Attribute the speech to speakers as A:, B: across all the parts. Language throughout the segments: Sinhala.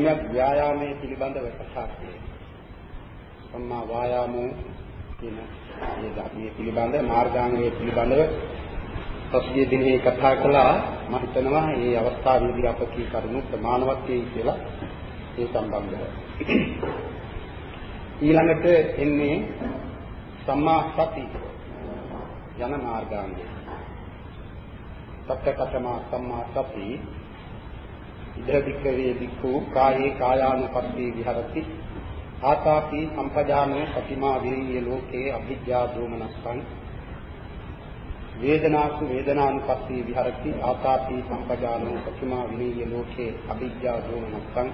A: සම්‍යක් ව්‍යායාමයේ පිළිබඳව කතා කළේ. සම්මා වායාමෝ කියන මේ ධර්මයේ පිළිබඳ මාර්ගාංගයේ පිළිබඳව පසුගිය දිනේ කතා කළා මම හිතනවා මේ අවස්ථාවේදී අප කී කරුණු ප්‍රමාණවත් වෙයි කියලා ඒ සම්බන්ධව. ඊළඟට එන්නේ සම්මා සති යන මාර්ගාංගය. සත්‍යකතමා සම්මා සති ඉදවික්කවේ වික්ඛු කායේ කායානුපස්සී විහරති. ආතාපි සම්පජානෝ සතිමා විරිය ලෝකේ අභිජ්ජා දෝමනස්සං. වේදනාසු වේදනානුපස්සී විහරති. ආතාපි සම්පජානෝ සතිමා විරිය ලෝකේ අභිජ්ජා දෝමනස්සං.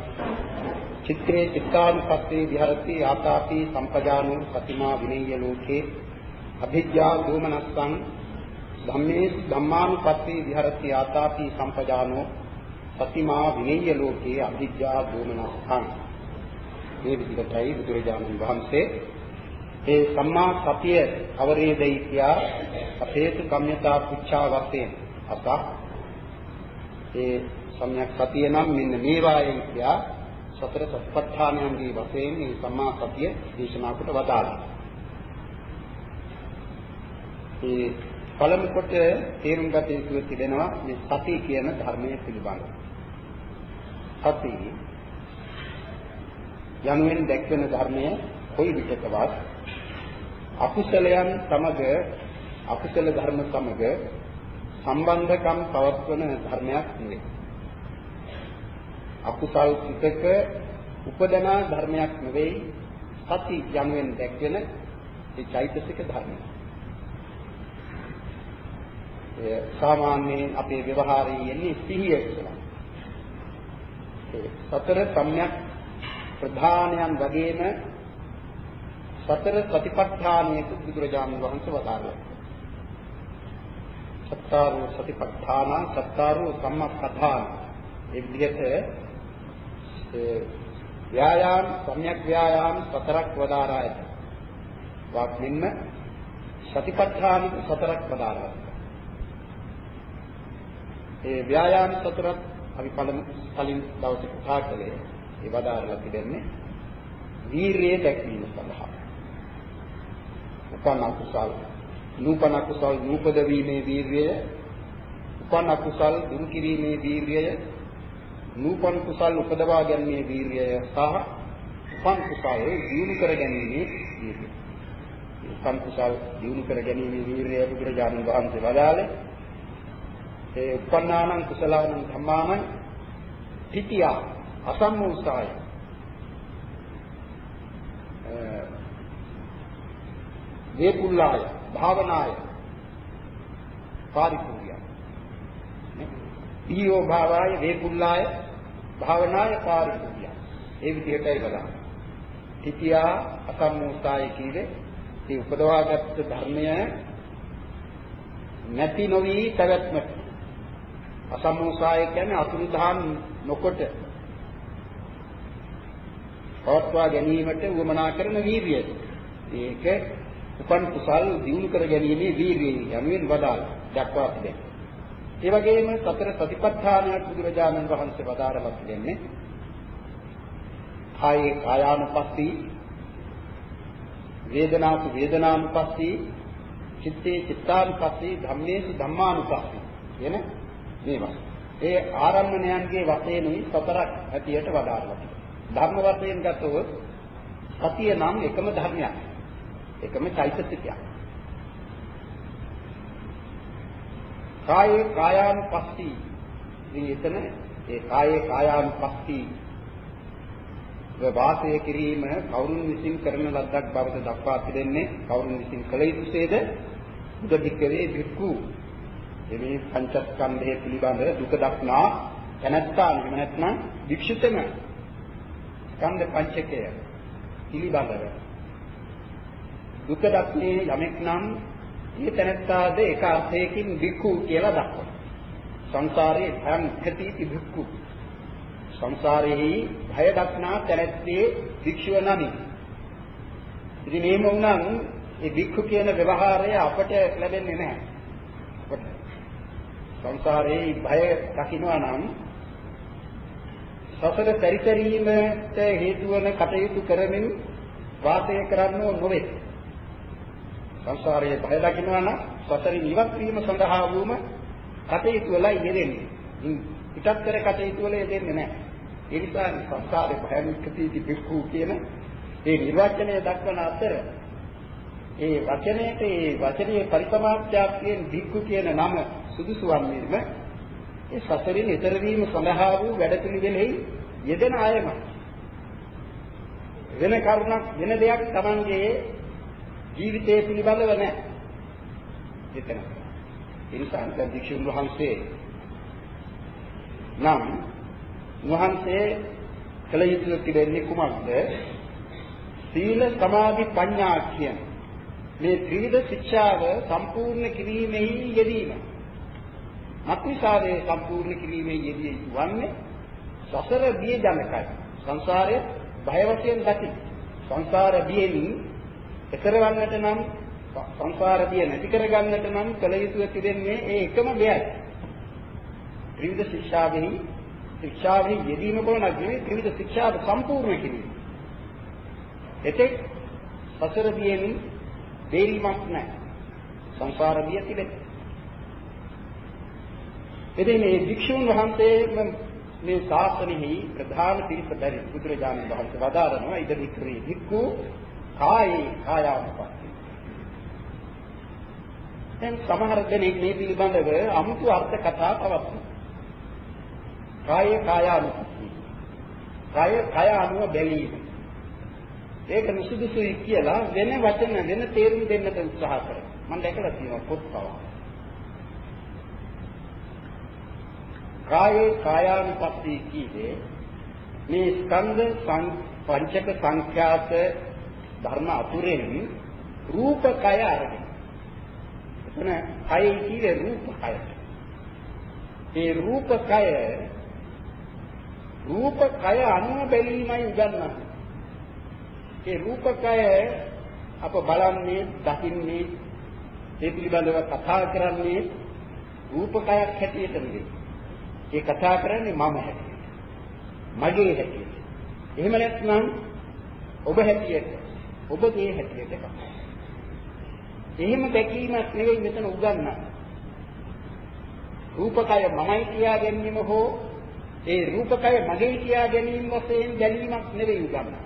A: චිත්තේ චිත්තානුපස්සී විහරති. ආතාපි සම්පජානෝ සතිමා විරිය ලෝකේ අභිජ්ජා දෝමනස්සං. ධම්මේ ධම්මානුපස්සී විහරති. ආතාපි සම්පජානෝ සතිමා විනය්‍ය ලෝකේ අභිජ්ජා දෝමනස්සං මේ විදිහටයි බුදුරජාණන් වහන්සේ ඒ සම්මා සතිය අවරේදයි කියා අපේතු කම්යතා පුච්ඡා වශයෙන් අත ඒ සම්‍යක් සතිය නම් මෙන්න මේ වායෙන් කියා සතර සත්පත්ථානයන්ගේ වශයෙන් මේ සම්මා සතිය දේශනා කොට වදාළා. ඒ පළමු කොට තේරුම් ගත යුතු තිබෙනවා මේ සති කියන ධර්මයේ පිළිබඳව. සති යනුවෙන් දැක්වෙන ධර්මය කොයි විටකවත් අකුසලයන් සමග අකුසල ධර්ම සමග සම්බන්ධකම් පවත්වන ධර්මයක් නෙවෙයි. අකුසල් සිතක උපදනා ධර්මයක් නෙවෙයි සති යනුවෙන් දැක්වෙන ඒ චෛතසික ධර්මය. සාමාන්‍යයෙන් අපේ ව්‍යවහාරයේ යන්නේ සිහිය කියලා. සතර සම්‍යක් ප්‍රධානයන් වගේම සතර සතිපට්ඨානයක බුදුරජාණන් වහන්සේ වදාළා. සත්තාරෝ සතිපට්ඨාන සත්තාරෝ සම්මප්පඨාන ඒ විදිහට ව්‍යායාම සම්‍යක් ව්‍යායාම සතරක් වදාරාය. වාක්‍යෙන්න සතිපට්ඨාන සතරක් වදාරාය. ඒ ව්‍යායාම සතරක් අපි පළමු කලින් දවසේ කතා කළේ ඒ වදාරලා තිබෙන්නේ වීරිය දැක්වීම සඳහා. උපන්න කුසල් නූපන කුසල් නූපද වීමේ වීරිය උපන්න කුසල් දුරු කිරීමේ වීරිය නූපන් කුසල් උපදවා ගැනීමේ වීරිය සහ උපන් කුසල් දියුණු කර ගැනීමේ වීරිය. උපන් කුසල් දියුණු කර ගැනීමේ වීරිය බුදුරජාණන් වහන්සේ වදාළේ ඒ උපන්නානං කුසලානං ධම්මානං තිතියා අසම්මෝසාය. වේකුල්ලාය භාවනාය පාරිපූර්ණය ඊයෝ භාවාය වේකුල්ලාය භාවනාය පාරිපූර්ණය ඒ විදිහටයි බලන්න. තිතියා අසම්මෝසාය කීවේ ඒ උපදවාගත් ධර්මය නැති නොවි පැවැත්මට අසම්මෝසාය කියන්නේ අතුරුදහන් නොකොට පවත්වා ගැනීමට උවමනා කරන වීර්යය. ඒක උපන් කුසල් දිනු කර ගැනීමේ වීර්යය යනුවෙන් වදාළ දක්වා තිබෙනවා. ඒ වගේම සතර සතිපට්ඨානයක් බුදුරජාණන් වහන්සේ වදාරලා තිබෙන්නේ කායේ කායානුපස්සී වේදනාසු වේදනානුපස්සී චිත්තේ චිත්තානුපස්සී ධම්මේසු ධම්මානුපස්සී කියන මේවා. ඒ ආරම්භණයන්ගේ වශයෙන්ුයි සතරක් හැටියට වදාරලා තියෙනවා. ධර්ම වශයෙන් ගත්තොත් සතිය නම් එකම ධර්මයක්. එකම චෛතසිකයක්. කායේ කායානුපස්සී ඉතින් එතන ඒ කායේ කායානුපස්සී වාසය කිරීම කවුරුන් විසින් කරන ලද්දක් බවට දක්වා තිබෙන්නේ කවුරුන් විසින් කළ යුතුසේද බුද්ධිකවේ වික්ඛු එමේ පංචස්කන්ධය පිළිබඳ දුක දක්නා තැනැත්තා එහෙම නැත්නම් වික්ෂිතම ස්කන්ධ පංචකය පිළිබඳව දුක දක්නේ යමෙක් නම් මේ තැනැත්තාද එක අර්ථයකින් වික්ඛු කියලා දක්වනවා. සංසාරේ භයං khati වික්ඛු. සංසාරෙහි භය දක්නා තැනැත්තේ වික්ෂුව නමි. ඉතින් මේම වුණා ඒ වික්ඛු කියන ව්‍යවහාරය අපට ලැබෙන්නේ නැහැ. සංසාරේ භය දකින්නවා නම් සසර පරිසරීමට හේතු වන කටයුතු කරමින් වාසය කරන්නෝ නොවේ. සංසාරයේ බය දකින්නවා නම් සසරින් ඉවත් වීම සඳහා වුම කටයුතු වලයි යෙදෙන්නේ. පිටත් කර කටයුතු වල යෙදෙන්නේ නැහැ. ඒ නිසා සංසාරේ භයමිකතිති බික්ඛු කියන ඒ නිර්වචනය දක්වන අතර ඒ වචනයේ ඒ වචනේ පරිසමාප්ත්‍යාක්යෙන් බික්ඛු කියන නම සුදුසු වන්නේම ඒ සසරින් ඈතර වීම සඳහා වූ වැඩපිළිවෙලෙහි යෙදෙන අයම වෙන කරුණක් වෙන දෙයක් Tamange ජීවිතයේ පිළිබඳව නැහැ. එතන. ඒ නිසා දැන් වික්ෂුන් වහන්සේ නම් වහන්සේ කළ යුතු තිබෙන්නේ කුමක්ද? සීල සමාධි ප්‍රඥා කියන මේ ත්‍රිවිධ ශික්ෂාව සම්පූර්ණ කිරීමෙහි යෙදීම. අත්විසාරයේ සම්පූර්ණ කිරීමේ යෙදී වන්නේ සසර බිය ජනකයි. සංසාරයේ බය වශයෙන් දකි. සංසාර බියෙන් එතරවන්නට නම් සංසාර බිය නැති කරගන්නට නම් කල යුතු තිබෙන්නේ ඒ එකම දෙයයි. ත්‍රිවිධ ශික්ෂාවෙහි ශික්ෂාවෙහි යෙදීම කොනක් නෙවෙයි ත්‍රිවිධ ශික්ෂාව සම්පූර්ණ කිරීම. එතෙක් සසර බියෙන් දෙීමක් නැහැ. සංසාර බිය තිබෙන්නේ. එදින මේ භික්ෂුන් වහන්සේ මේ ශාසනයෙහි ප්‍රධාන පිරිස බැරි බුදුරජාණන් වහන්සේ වදාරනවා ඉද වික්‍රේ භික්ඛු කායේ කායානුපස්සී. දැන් සමහර දෙනෙක් මේ පිළිබඳව අමුතු අර්ථ කතා පවත්වනවා. කායේ කායානුපස්සී. කාය කය අනුව බැලීම. ඒක නිසුදුසුයි කියලා වෙන වචන වෙන තේරුම් දෙන්නට උත්සාහ කරනවා. මම දැකලා තියෙනවා පොත්පව. කායේ කායානුපස්සී කීවේ මේ ස්කන්ධ පංචක සංඛ්‍යාත ධර්ම අතුරෙන් රූප කය අරගෙන. එතන කය කීවේ රූප කය. ඒ රූප කය රූප කය අනුව බැලීමයි උගන්වන්නේ. ඒ රූපකය අප බලන්නේ, දකින්නේ, ඒ පිළිබඳව කතා කරන්නේ රූපකයක් හැටියට නෙවෙයි. ඒ කතා කරන්නේ මම හැටියට. මගේ හැටියට. එහෙම නැත්නම් ඔබ හැටියට, ඔබගේ හැටියට කතා. එහෙම දැකීමක් නෙවෙයි මෙතන උගන්වන්නේ. රූපකය මමයි කියා ගැනීම හෝ ඒ රූපකය මගේ කියා ගැනීම වශයෙන් බැලීමක් නෙවෙයි උගන්වන්නේ.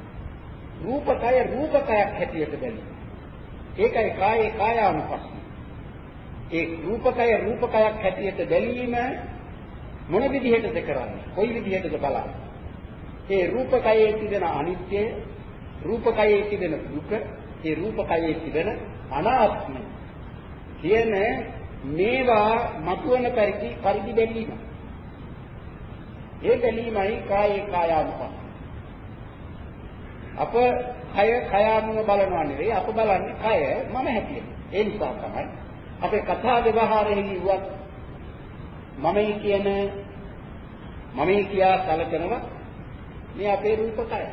A: රූපකය රූපකයක් හැටියට බැලීම. ඒකයි කායේ කායානුපස්සී. ඒ රූපකය රූපකයක් හැටියට බැලීම මොන විදිහටද කරන්නේ? කොයි විදිහටද බලන්නේ? ඒ රූපකයේ තිබෙන අනිත්‍ය, රූපකයේ තිබෙන දුක, ඒ රූපකයේ තිබෙන අනාත්ම කියන මේවා මතුවන පරිදි පරිදි බැලීම. ඒ බැලීමයි කායේ කායානුපස්සී. අප කය කය අනුව බලනවා නෙවෙයි අප බලන්නේ කය මම හැටියට. ඒ නිසා තමයි අපේ කතා ව්‍යවහාරෙහි වුවත් මමයි කියන මමයි කියා සැලකනවා මේ අපේ රූපකය.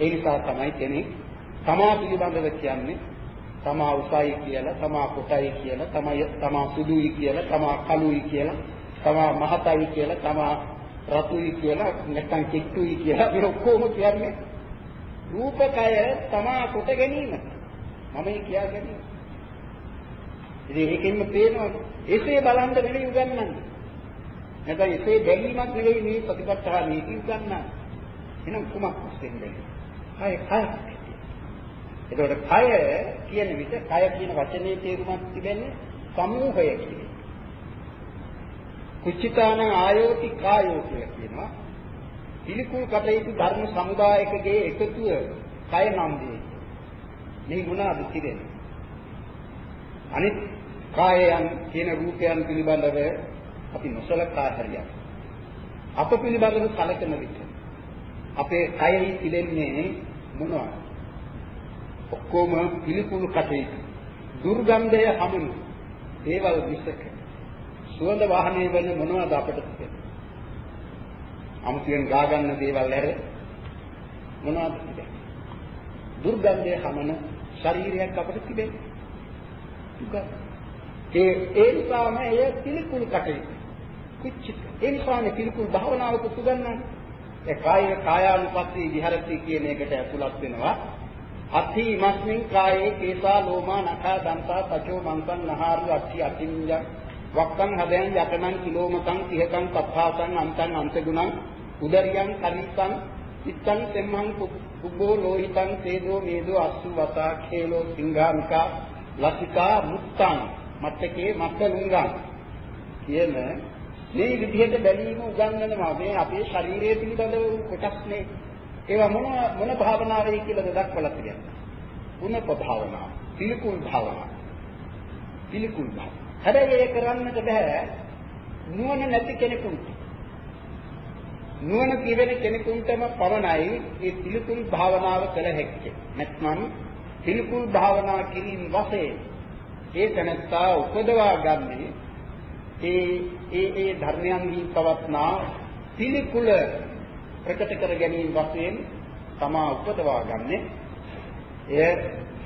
A: ඒ නිසා තමයි කෙනෙක් තමා පිළිබඳව කියන්නේ තමා උසයි කියලා, තමා කොටයි කියලා, තමා තමා සුදුයි කියලා, තමා කළුයි කියලා, තමා මහතයි කියලා, තමා රතුයි කියලා, නැත්නම් කිට්ටුයි කියලා මේ ඔක්කොම කියන්නේ රූපකය තමා කොට ගැනීම. මමයි කියා ගැනීම. ඉතින් ඒකෙන්ම පේනවා එසේ බලන්න නෙවෙයි උගන්වන්නේ. නැත්නම් එසේ බැලීමක් නෙවෙයි මේ ප්‍රතිපත්තා නීති උගන්වන්නේ. එහෙනම් කුමක් වශයෙන්ද? කය කය. එතකොට කය කියන විට කය කියන වචනේ තේරුමක් තිබෙන්නේ සමූහය කියන්නේ. කුච්චිතාන ආයෝති කායෝ කියලා කියනවා. පිළිකුල් කටයුතු ධර්ම සමුදායකගේ එකතුව කය නම් වේ. මේ මොනවාද කියන්නේ? අනිත් කායයන් කියන රූපයන් පිළිබඳව අපි නොසලකා හරියක්. අප පිළිබඳව සැලකන විට අපේ කයෙහි තිබෙන්නේ මොනවද? ඔක්කොම පිළිකුල් කටයුතු. දුර්ගන්ධය හමුණු දේවල් විසක. සුවඳ වාහනය වෙන මොනවද අපිට තිබෙන්නේ? අමුතුවෙන් ගා ගන්න දේවල් ඇර මොනවද තිබෙන්නේ? දුර්ගන්ධය හමන ශරීරයක් අපිට තිබෙන්නේ. දුක. ඒ ඒ නිසාම එය පිළිකුල් කටයුතු. කුච්චිත. ඒ නිසානේ පිළිකුල් භාවනාවක සුගන්නන්නේ. ඒ කාය කායානුපස්සී විහෙරති කියන එකට ඇතුළත් වෙනවා. අත්ථි ඉමස්මින් කායේ කේසා ලෝමා නඛා දන්තා තචෝ මංකං නහාරු අත්ථි අතිඤ්ඤ වක්කං හදයන් යතනං කිලෝමකං තිහකං පත්තාසං අන්තං අන්තගුණං උදරියං කලිත්තං චිත්තං සෙම්මං කුබ්බෝ ලෝහිතං තේජෝ මේදෝ අස්සු වතා khelo සිංහාමිකා ලසිකා මුත්තං මත්තකේ මත්තලුංගං කියන මේ විදිහට බැලීම උගන්වනවා. මේ අපේ ශරීරයේ පිළිබඳව කොටස් නේ ඒවා මොන මොන භාවනාවේ කියලාද දක්වලා තියෙන්නේ? පුනප භාවනාව පිළිකුල් භාවනාව පිළිකුල් භාවනාව හැබැයි ඒක කරන්නට බෑ නුවණ නැති කෙනෙකුට. නුවණ පිරෙන කෙනෙකුටම පමණයි මේ පිළිකුල් භාවනාව කළ හැක්කේ. නැත්නම් පිළිකුල් භාවනා කිරීම වශයෙන් ඒ තනත්තා උපදවා ගන්නේ ඒ ඒ ඒ ධර්මයන්හි පවත්නා පිළිකුල ප්‍රකට කර ගැනීම වශයෙන් තමා උපදවා ගන්නෙ. එය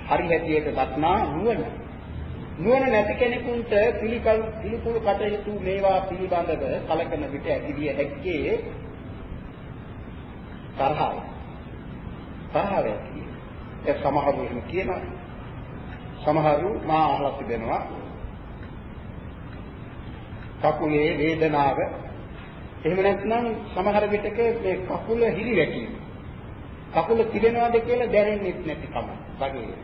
A: හරි හැටියට දක්නා නුවණ. නුවණ නැති කෙනෙකුට පිළිකල් පිළිකුල් කටයුතු මේවා පිළිබඳව කලකන විට ඇතිවිය හැක්කේ තරහව. තරහව ඒ සමහරු එහෙම කියනවා. සමහරු මා අහලා තිබෙනවා. කකුලේ වේදනාව. එහෙම නැත්නම් සමහර විටක මේ කකුල හිරි වැටීම. කකුල තිබෙනවද කියලා දැනෙන්නේ නැතිකම වගේ.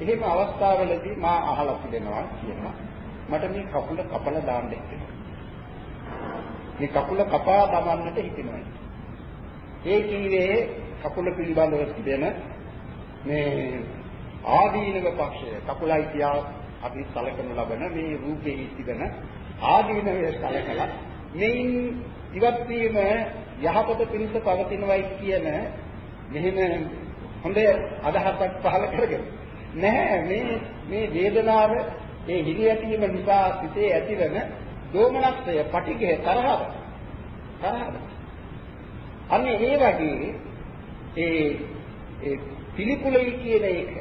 A: එහෙම අවස්ථාවලදී මා අහලා තිබෙනවා කියනවා. මට මේ කකුල කපලා දාන්න හිතෙනවා. මේ කකුල කපා දමන්නට හිතෙනවා. ඒ කීවේ කකුල පිළිබඳව තිබෙන මේ ආදීනව පක්ෂය. කකුලයි කියා අපි සැලකනු ලබන මේ රූපේ තිබෙන ආදීනවේ සැලකලා මෙයින් ඉවත් වීම යහපත පිණිස පවතිනවයි කියන මෙහෙම හොඳ අදහසක් පහළ කරගෙන. නැහැ මේ මේ වේදනාව ඒ හිරියැටීම නිසා සිතේ ඇතිවන දෝමනස්ය පටිඝය තරහව. තරහව. අන්නේ ඒ වගේ ඒ ඒ පිළිකුලයි කියන එක.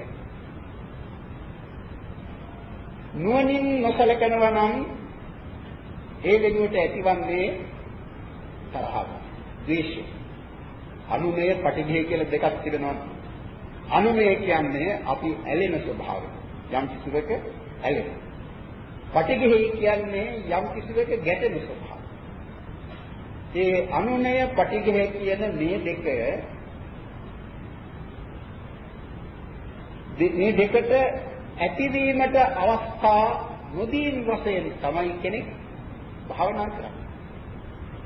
A: නුවණින් නොසලකනවා නම් ඒ වෙනුවට ඇතිවන්නේ තරහව, ද්වේෂය. අනුමය පටිඝය කියලා දෙකක් තිබෙනවා. අනුමය කියන්නේ අපි ඇලෙන ස්වභාවය. යම් කිසිවක ඇලෙන. පටිඝය කියන්නේ යම් කිසිවක ගැටෙන ස්වභාවය. ඒ අනුනය පටිඝය කියන මේ දෙක මේ දෙකට ඇතිවීමට අවස්ථා නොදීන් වශයෙන් තමයි කෙනෙක් භාවනා කරන්නේ.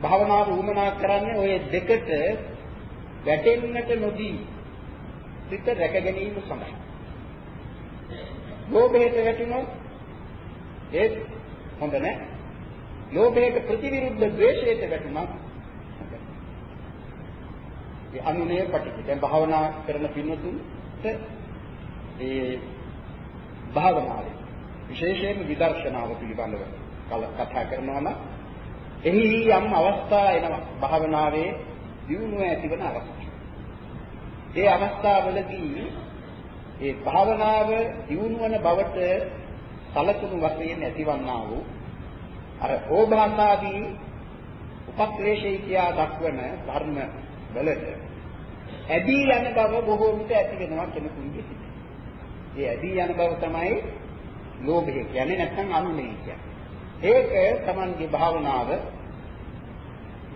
A: භාවනාව උමනා කරන්නේ ওই දෙකට වැටෙන්නට නොදී සිත රැක ගැනීම සඳහා. ලෝභයට වැටුණොත් ඒ හොඳ නැහැ. ලෝභයට ප්‍රතිවිරුද්ධ ද්වේෂයට වැටුණා. ඒ අනුනේ පිටික. දැන් භාවනා කරන පින්නතුන්ට ඒ භාවනාවේ විශේෂයෙන් විදර්ශනාව පිළිබඳව කතා කරනවා නම් එහි යම් අවස්ථා එනවා භාවනාවේ දියුණුව ඇතිවන අවස්ථා. ඒ අවස්ථාවලදී ඒ භාවනාව දියුණුවන බවට සලකුණු වශයෙන් ඇතිවන්නා වූ අර ඕභාසාදී උපක්ලේශය කියා දක්වන ධර්ම වලට ඇදී යන බව බොහෝ විට ඇති වෙනවා කෙනෙකුගේ සිතේ. ඒ ඇදී යන බව තමයි ලෝභය කියන්නේ නැත්නම් අනුමය කියන්නේ. ඒක Tamanගේ භාවනාව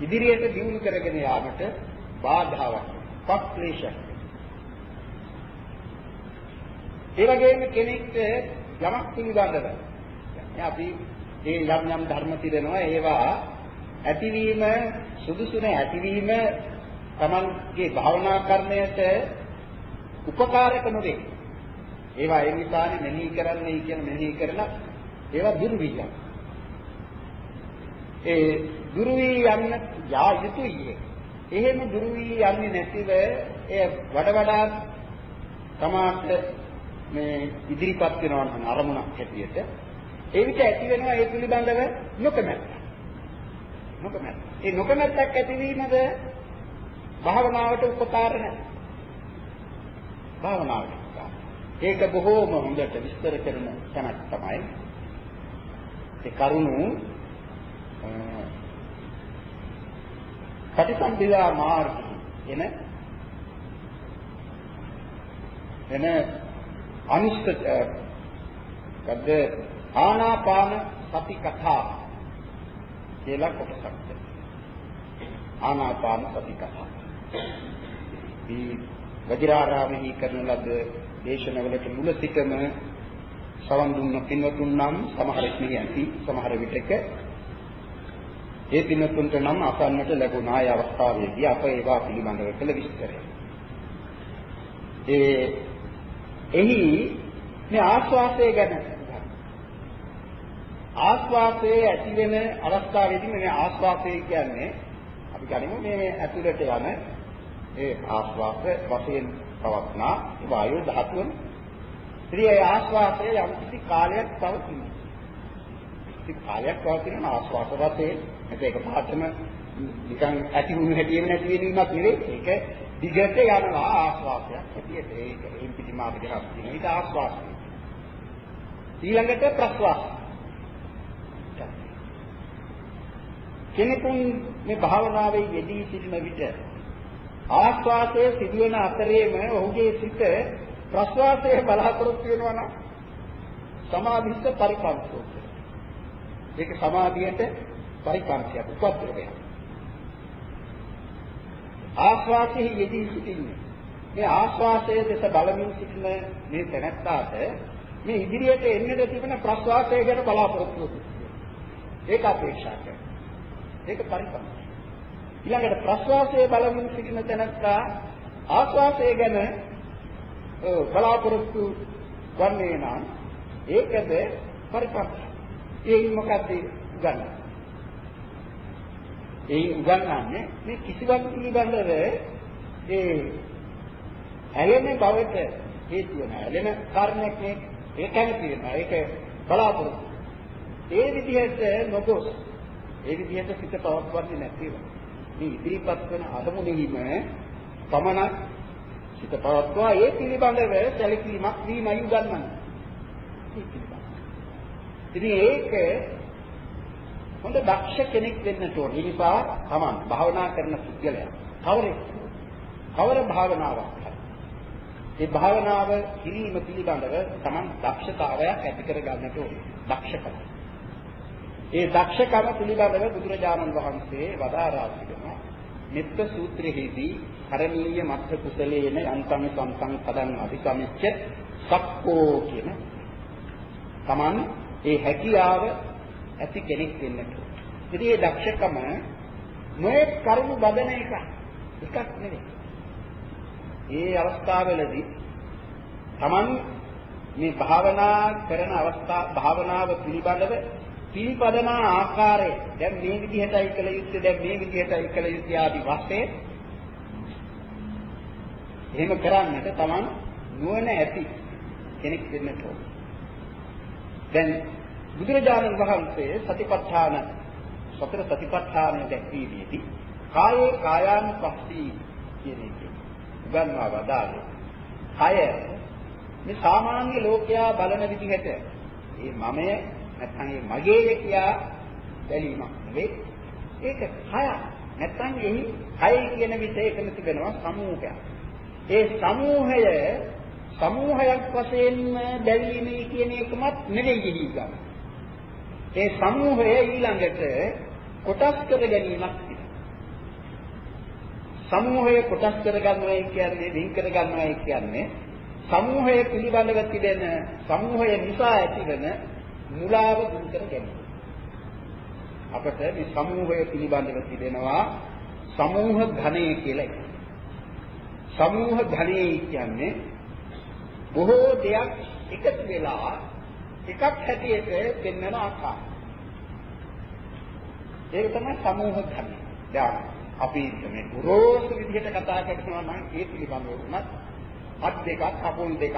A: ඉදිරියට දියුණු කරගෙන යාමට බාධාවක්, පක්ලේශයක්. ඒ වගේම කෙනෙක්ට යමක් පිළිබඳව අපි මේ යම් යම් ධර්ම තිබෙනවා ඒවා ඇතිවීම සුදුසු නැ ඇතිවීම Tamanගේ භාවනා කර්මයට උපකාරක නොවේ. ඒවා ඒ නිසානේ මෙනෙහි කරන්නයි කියන මෙනෙහි කරලා ඒවා දුරු වියනවා. ඒ දුරු වී යන්න යා යුතුයි. එහෙම දුරු වී යන්නේ නැතිව එය වඩ වඩා තමාට මේ ඉදිරිපත් වෙනවා නම් අරමුණක් හැටියට ඒ විට ඇති වෙනවා ඒ පිළිබඳව නොකමැත්ත. නොකමැත්ත. ඒ නොකමැත්තක් ඇතිවීමද භාවනාවට උපකාර නැහැ. භාවනාවට. ඒක බොහෝම හොඳට විස්තර කරන තැනක් තමයි ඒ කරුණු පටිසම්භිදා මාර්ගය එන එන අනිෂ්ඨ කද්ද ආනාපාන සති කතා කියලා කොටසක් ආනාපාන සති කතා. මේ වජිරාරාමෙහි කරන ලද දේශනවලට මුල සිටම සවන් දුන්න පින්වතුන් නම් සමහරෙක් මෙහි ඇති සමහර විටක ඒ පින්වතුන්ට නම් අසන්නට ලැබුණා ආය අවස්ථාවේදී අප ඒවා පිළිබඳව කළ විස්තරය. ඒ එහි මේ ආස්වාසය ගැන ආස්වාසයේ ඇති වෙන අවස්ථාවේදී මේ ආස්වාසය කියන්නේ අපි ගනිමු මේ ඇතුළට යන ඒ ආස්වාස වශයෙන් පවත්නා වායු ධාතුන් ඉතින් ඒ ආස්වාසය යම් කිසි කාලයක් පවතින. කිසි කාලයක් පවතින ආස්වාස වශයෙන් ඒක පාඨම නිකන් ඇති වුණු හැටියෙම නැති වෙනීමක් නෙවෙයි. ඒක දිගට යනවා ආස්වාසයක් හැටියට. ඒක එම් පිටිමාකට හස් වෙන. ඒක ආස්වාසය. ඊළඟට ප්‍රස්වාසය. කෙනෙකුන් මේ භාවනාවේ යෙදී සිටින විට ආස්වාසය සිදුවන අතරේම ඔහුගේ සිත ප්‍රස්වාසයේ බලාපොරොත්තු වෙනවා නම් සමාධිස්ස පරිපන්තෝ. ඒක සමාධියට පරිපන්තියක් උපද්දවයක්. ආස්වාසයේ යෙදී සිටින්නේ මේ ආස්වාසයේ දෙස බලමින් සිටින මේ තැනැත්තාට මේ ඉදිරියට එන්නට තිබෙන ප්‍රස්වාසය ගැන බලාපොරොත්තු වෙනවා. ඒක අපේක්ෂා කරනවා. ඒක පරිපන්ති. ඊළඟට ප්‍රස්වාසයේ බලමින් සිටින තැනත්තා ආස්වාසය ගැන බලාපොරොත්තු වන්නේ නම් ඒකද පරිපන්ති. ඒයින් මොකද්ද උගන්වන්නේ? ඒයින් උගන්වන්නේ මේ කිසිවක් පිළිබඳව ඒ ඇලෙන බවට හේතු වෙන ඇලෙන කාරණයක් නේ ඒ කැමති වෙනවා. ඒක බලාපොරොත්තු. ඒ විදිහට නොගොස්. ඒ විදිහට සිත පවත්වන්නේ නැතිව. මේ ඉදිරිපත් වෙන අරමුණෙහිම පමණක් සිත පවත්වා ඒ පිළිබඳව සැලකීමක් වීමයි උගන්වන්නේ. ඉතින් ඒක හොඳ දක්ෂ කෙනෙක් වෙන්න ඕන. ඒ නිසා තමන් භාවනා කරන පුද්ගලයා කවරෙක් කවර භාවනාවක් ඒ භාවනාව කිරීම පිළිබඳව තමන් දක්ෂතාවයක් ඇති කර ගන්නට ඕනේ. දක්ෂකම. ඒ දක්ෂකම පිළිබඳව බුදුරජාණන් වහන්සේ වදාරා තිබෙනවා. මෙත්ත සූත්‍රයේදී කරණීය මත්ථ කුසලේන යන්තං සම්තං පදං අධිකමිච්ච සක්කෝ කියන තමන් ඒ හැකියාව ඇති කෙනෙක් වෙන්නට. ඉතින් මේ දක්ෂකම මේ කරුණු බදන එක එකක් නෙවෙයි. ඒ අවස්ථාවවලදී තමන් මේ භාවනා කරන අවස්ථා භාවනාව පිළිබඳව පිළිපදනා ආකාරය දැන් මේ විදිහටයි කළ යුත්තේ දැන් මේ විදිහටයි කළ යුත්තේ ආදී වශයෙන් එහෙම කරන්නට තමන් නුවණ ඇති කෙනෙක් වෙන්නට ඕන. දැන් බුදුරජාණන් වහන්සේ සතිපට්ඨාන සතර සතිපට්ඨාන දැක්වීමේදී කායේ කායානුපස්සී කියන එක උගන්වා වදාළේ. කය මේ සාමාන්‍ය ලෝකයා බලන විදිහට මේ මමය නැත්නම් මේ මගේ කියා බැලීමක් නෙවෙයි. ඒක කය. නැත්නම් එහි කය කියන විශේෂකම තිබෙනවා සමූහයක්. ඒ සමූහය සමූහයක් වශයෙන්ම බැලීමේ කියන එකමත් නෙවෙයි ගන්න. ඒ සමූහය ඊළඟට කොටස් කර ගැනීමක් සමූහය කොටස් කර ගන්නවයි කියන්නේ වෙන් කර ගන්නවයි කියන්නේ සමූහය පිළිබඳව තිබෙන සමූහය නිසා ඇතිවන මුලාව දුරු කර ගැනීම. අපට මේ සමූහය පිළිබඳව තිබෙනවා සමූහ ඝණය කියලා එකක්. සමූහ ඝණය කියන්නේ බොහෝ දෙයක් එකතු වෙලා එකක් හැටියට පෙන්වන ආකාරය. ඒක තමයි සමූහ ඝණය. දැන් අපි මේ ගොරෝසු විදිහට කතා කරනවා නම් ඒ පිළිබඳව උනත් අත් දෙකක්, කකුල් දෙකක්,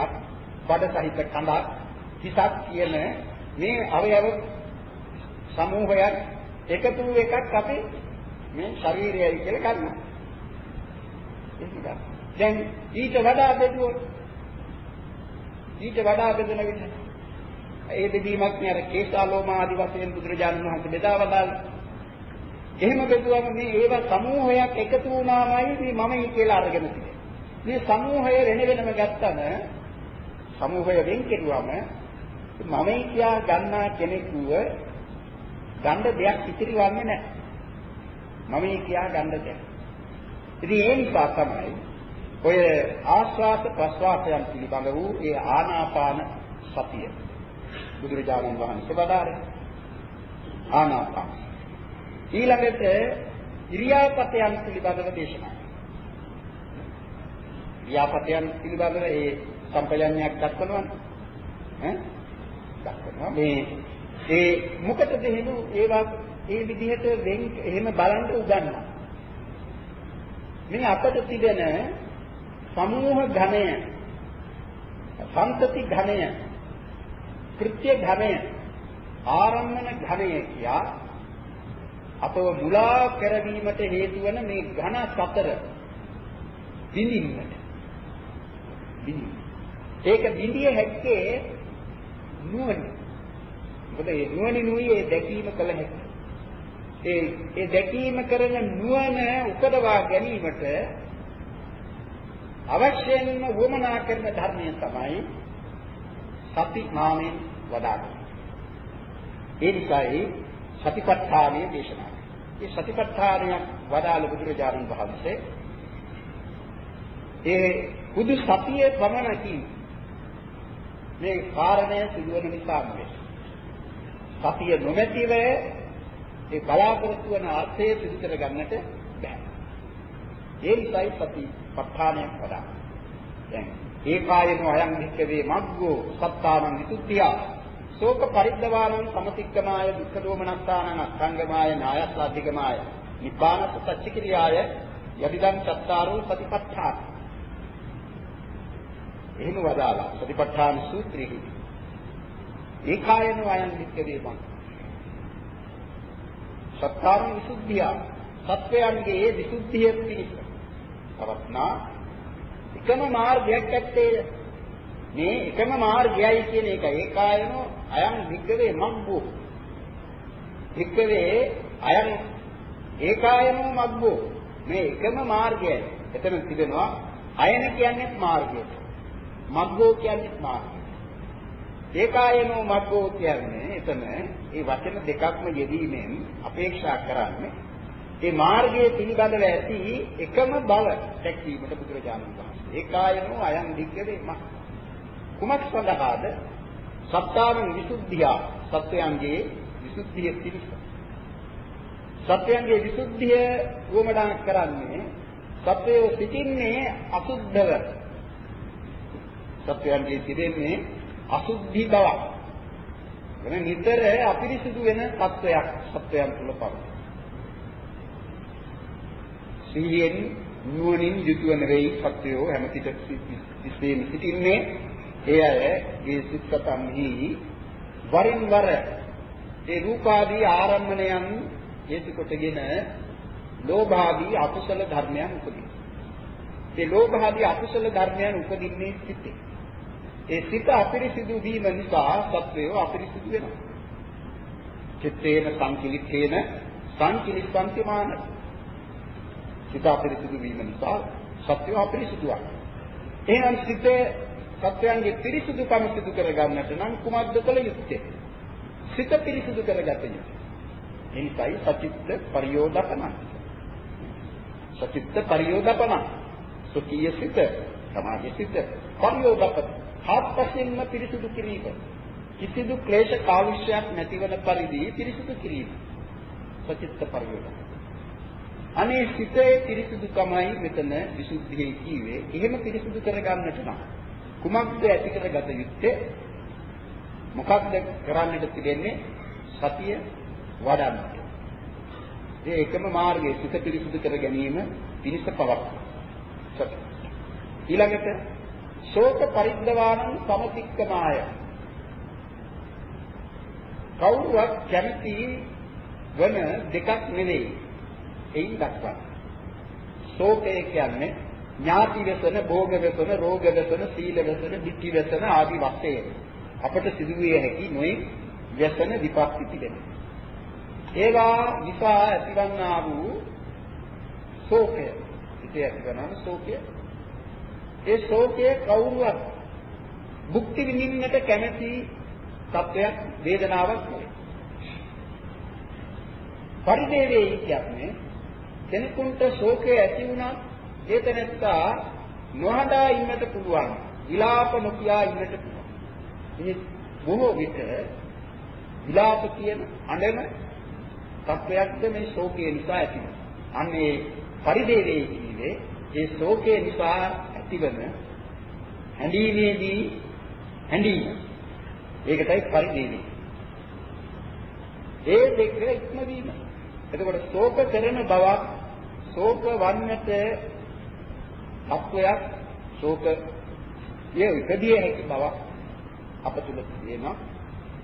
A: බඩ සහිත කඳක්, හිසක් කියන මේ අවයව සමූහයක් එකතු එකක් අපි මේ ශරීරයයි කියලා ගන්නවා. ඒක දැන් ඊට වඩා බෙදුවොත් ඊට වඩා බෙදෙන විට ඒ බෙදීමක් නේ අර කේසාලෝම ආදි වශයෙන් බුදුරජාණන් වහන්සේ බෙදා වදාළා. එහෙම බෙදුවම මේ ඒවා සමූහයක් එකතු වුණාමයි මේ මමයි කියලා අරගෙන තියෙන්නේ. මේ සමූහය වෙන වෙනම ගත්තම සමූහය වෙන් කෙරුවම මමයි කියා ගන්නා කෙනෙකුව ගන්න දෙයක් ඉතිරිවන්නේ නැහැ. මමයි කියා ගන්න දෙයක්. ඉතින් ඒ නිසා තමයි ඔය ආස්වාද ප්‍රස්වාසයන් පිළිබඳ වූ ඒ ආනාපාන සතිය බුදුරජාණන් වහන්සේ වදාරේ ආනාපාන. ඊළඟට ඉරියාපතයන් පිළිබඳව දේශනා. ඉරියාපතයන් පිළිබඳව ඒ සම්පජන්යක් දක්වනවනේ ඈ? දක්වනවා. මේ ඒ මොකටද එහෙම ඒවා ඒ විදිහට වෙන් එහෙම බලන්න උගන්වනවා මේ අපට තිබෙන සමූහ ඝණය සම්තති ඝණය කෘත්‍ය ඝණය ආරම්මන ඝණය කියා අපව මුලා කරවීමට හේතු වන මේ ඝන සතර විඳින්නට. විඳින්න. ඒක විඳිය හැක්කේ නුවණ මොකද ඒ නුවණ නුයි ඒ දැකීම කළ හැකියි ඒ ඒ දැකීම කරන නුවණ උපදවා ගැනීමට අවශ්‍යයෙන්ම වමනා කරන ධර්මය තමයි සති නාමයෙන් වදාළේ. ඒ නිසායි සතිපට්ඨානයේ දේශනා. මේ සතිපට්ඨානය වදාළ බුදුරජාණන් වහන්සේ ඒ බුදු සතියේ පමණකින් මේ කාරණය සිදුවන නිසා නෙවෙයි. සතිය නොමැතිව ඒ බලාපොරොත්තු වන අර්ථය සිදු කර ගන්නට බෑ. ඒ නිසායි සති ප ဋ ාණයක් වඩා. දැන් ඒකායනෝ අයං වික්කවේ මග්ගෝ සත්තානං විසුද්ධිය. ශෝක පරිද්දවානං සමතික්කමාය දුක්ඛ දෝමනස්ථානං අත්ංගමාය නායස්සාධිකමාය නිබ්බානස සච්චිකිරියාය යදිදං චත්තාරෝ සතිපට්ඨාන. එහෙම වදාලා සතිපට්ඨාන සූත්‍රයේ ඒකායනෝ අයං වික්කවේ මග්ගෝ සත්තාරං විසුද්ධිය. සත්වයන්ගේ ඒ විසුද්ධිය පිණිස. පවත්නා එකම මාර්ගයක් ඇත්තේ මේ එකම මාර්ගයයි කියන එක ඒකායනෝ අයං විග්ගවේ මග්ගෝ. විග්ගවේ අයං ඒකායනෝ මග්ගෝ. මේ එකම මාර්ගයයි. එතන තිබෙනවා අයන කියන්නේ මාර්ගය. මග්ගෝ කියන්නේ මාර්ගය. ඒකායනෝ මග්ගෝ කියන්නේ එතන මේ වචන දෙකක්ම යෙදීමෙන් අපේක්ෂා කරන්නේ ඒ මාර්ගයේ පිළිබඳව ඇති එකම බව දැක්වීමට බුදුරජාණන් වහන්සේ. ඒකායනෝ අයං දිග්ගවේ මහ කුමක් සඳහාද? සත්‍යාවෙන් විසුද්ධිය. සත්‍යයන්ගේ විසුද්ධිය පිණිස. සත්‍යයන්ගේ විසුද්ධිය වමඩා කරන්නේ සත්‍යය සිටින්නේ අසුද්ධව. සත්‍යයන්ගේ සිටින්නේ අසුද්ධි බවක් වෙන නිතර අපිරිසිදු වෙන තත්වයක් සත්වයන් තුල පවතී. සීලයෙන් නුවණින් යුතුව නෙවෙයි සත්වයෝ හැමතිට සිස්සේම සිටින්නේ. ඒ අයගේ සිත්සතන්හි වරින් වර ඒ රූපාදී ආරම්මණයන් හේතු කොටගෙන ලෝභාදී අකුසල ධර්මයන් උපදින. ඒ ලෝභාදී අකුසල ධර්මයන් උපදින්නේ සිතේ. ඒ සිත අපිරිසිදු වීම නිසා සත්වයෝ අපිරිසිදු වෙනවා. චිත්තේන සංකිලිතේන සංකිලිස්සන්ති මාන. සිත අපිරිසිදු වීම නිසා සත්වයෝ අපිරිසිදුවක්. එහෙනම් සිතේ සත්වයන්ගේ පිරිසිදුකම සිදු කරගන්නට නම් කුමක්ද කළ යුත්තේ? සිත පිරිසිදු කරගත යුතුයි. එනිසායි සචිත්ත පරියෝදපන. සචිත්ත පරියෝදපන. සුඛීය සිත, සමාධි සිත පරියෝදපන. හත්පසින්ම පිරිසුදු කිරීම. කිසිදු ක්ලේශ කාවිශ්‍යයක් නැතිවන පරිදි පිරිසුදු කිරීම. සචිත්ත පරිවර්තන. අනේ සිතේ පිරිසුදුකමයි මෙතන විසුද්ධියේ කීවේ. එහෙම පිරිසුදු කරගන්නට නම් කුමක්ද ඇති කරගත යුත්තේ? මොකක්ද කරන්නට තිබෙන්නේ? සතිය වඩන්නට. ඒ එකම මාර්ගයේ සිත පිරිසුදු කර ගැනීම පිණිස පවක්. සතිය. ඊළඟට ශෝක පරිද්දවානං සමතික්කමාය කවුරුවත් කැමති වන දෙකක් නෙවෙයි එයින් දක්වන ශෝකය කියන්නේ ඥාති වසන, භෝග වසන, රෝග වසන, සීල වසන, ධිට්ඨි වසන ආදී වශයෙන් අපට සිදුවිය හැකි නොයි වසන විපස්සී පිළිදෙන. ඒවා නිසා ඇතිවන්නා වූ ශෝකය. ඉතේ ඇතිවනා ශෝකය. ඒ ශෝකය කවුරුවත් භුක්ති විඳින්නට කැමැති තත්වයක් වේදනාවක් නෙවෙයි. පරිදේවේ කියන්නේ කෙනෙකුට ශෝකය ඇති වුණා ඒ තැනත්තා නොහඬා ඉන්නට පුළුවන්. විලාප නොකියා ඉන්නට පුළුවන්. මේ බොහෝ විට විලාප කියන අඬන තත්වයක්ද මේ ශෝකය නිසා ඇතිවෙනවා. අන්නේ පරිදේවේ කියන්නේ ඒ ශෝකය නිසා ඇතිවන හැඬීමේදී හැඬීම. ඒකටයි පරිදේවේ. ඒ දෙක ඉක්මවීම. එතකොට ශෝක කරන බවක් ශෝක වන්නට තත්වයක් ශෝක යේ ඉදිරිය හැකි බවක් අප තුල තියෙනවා.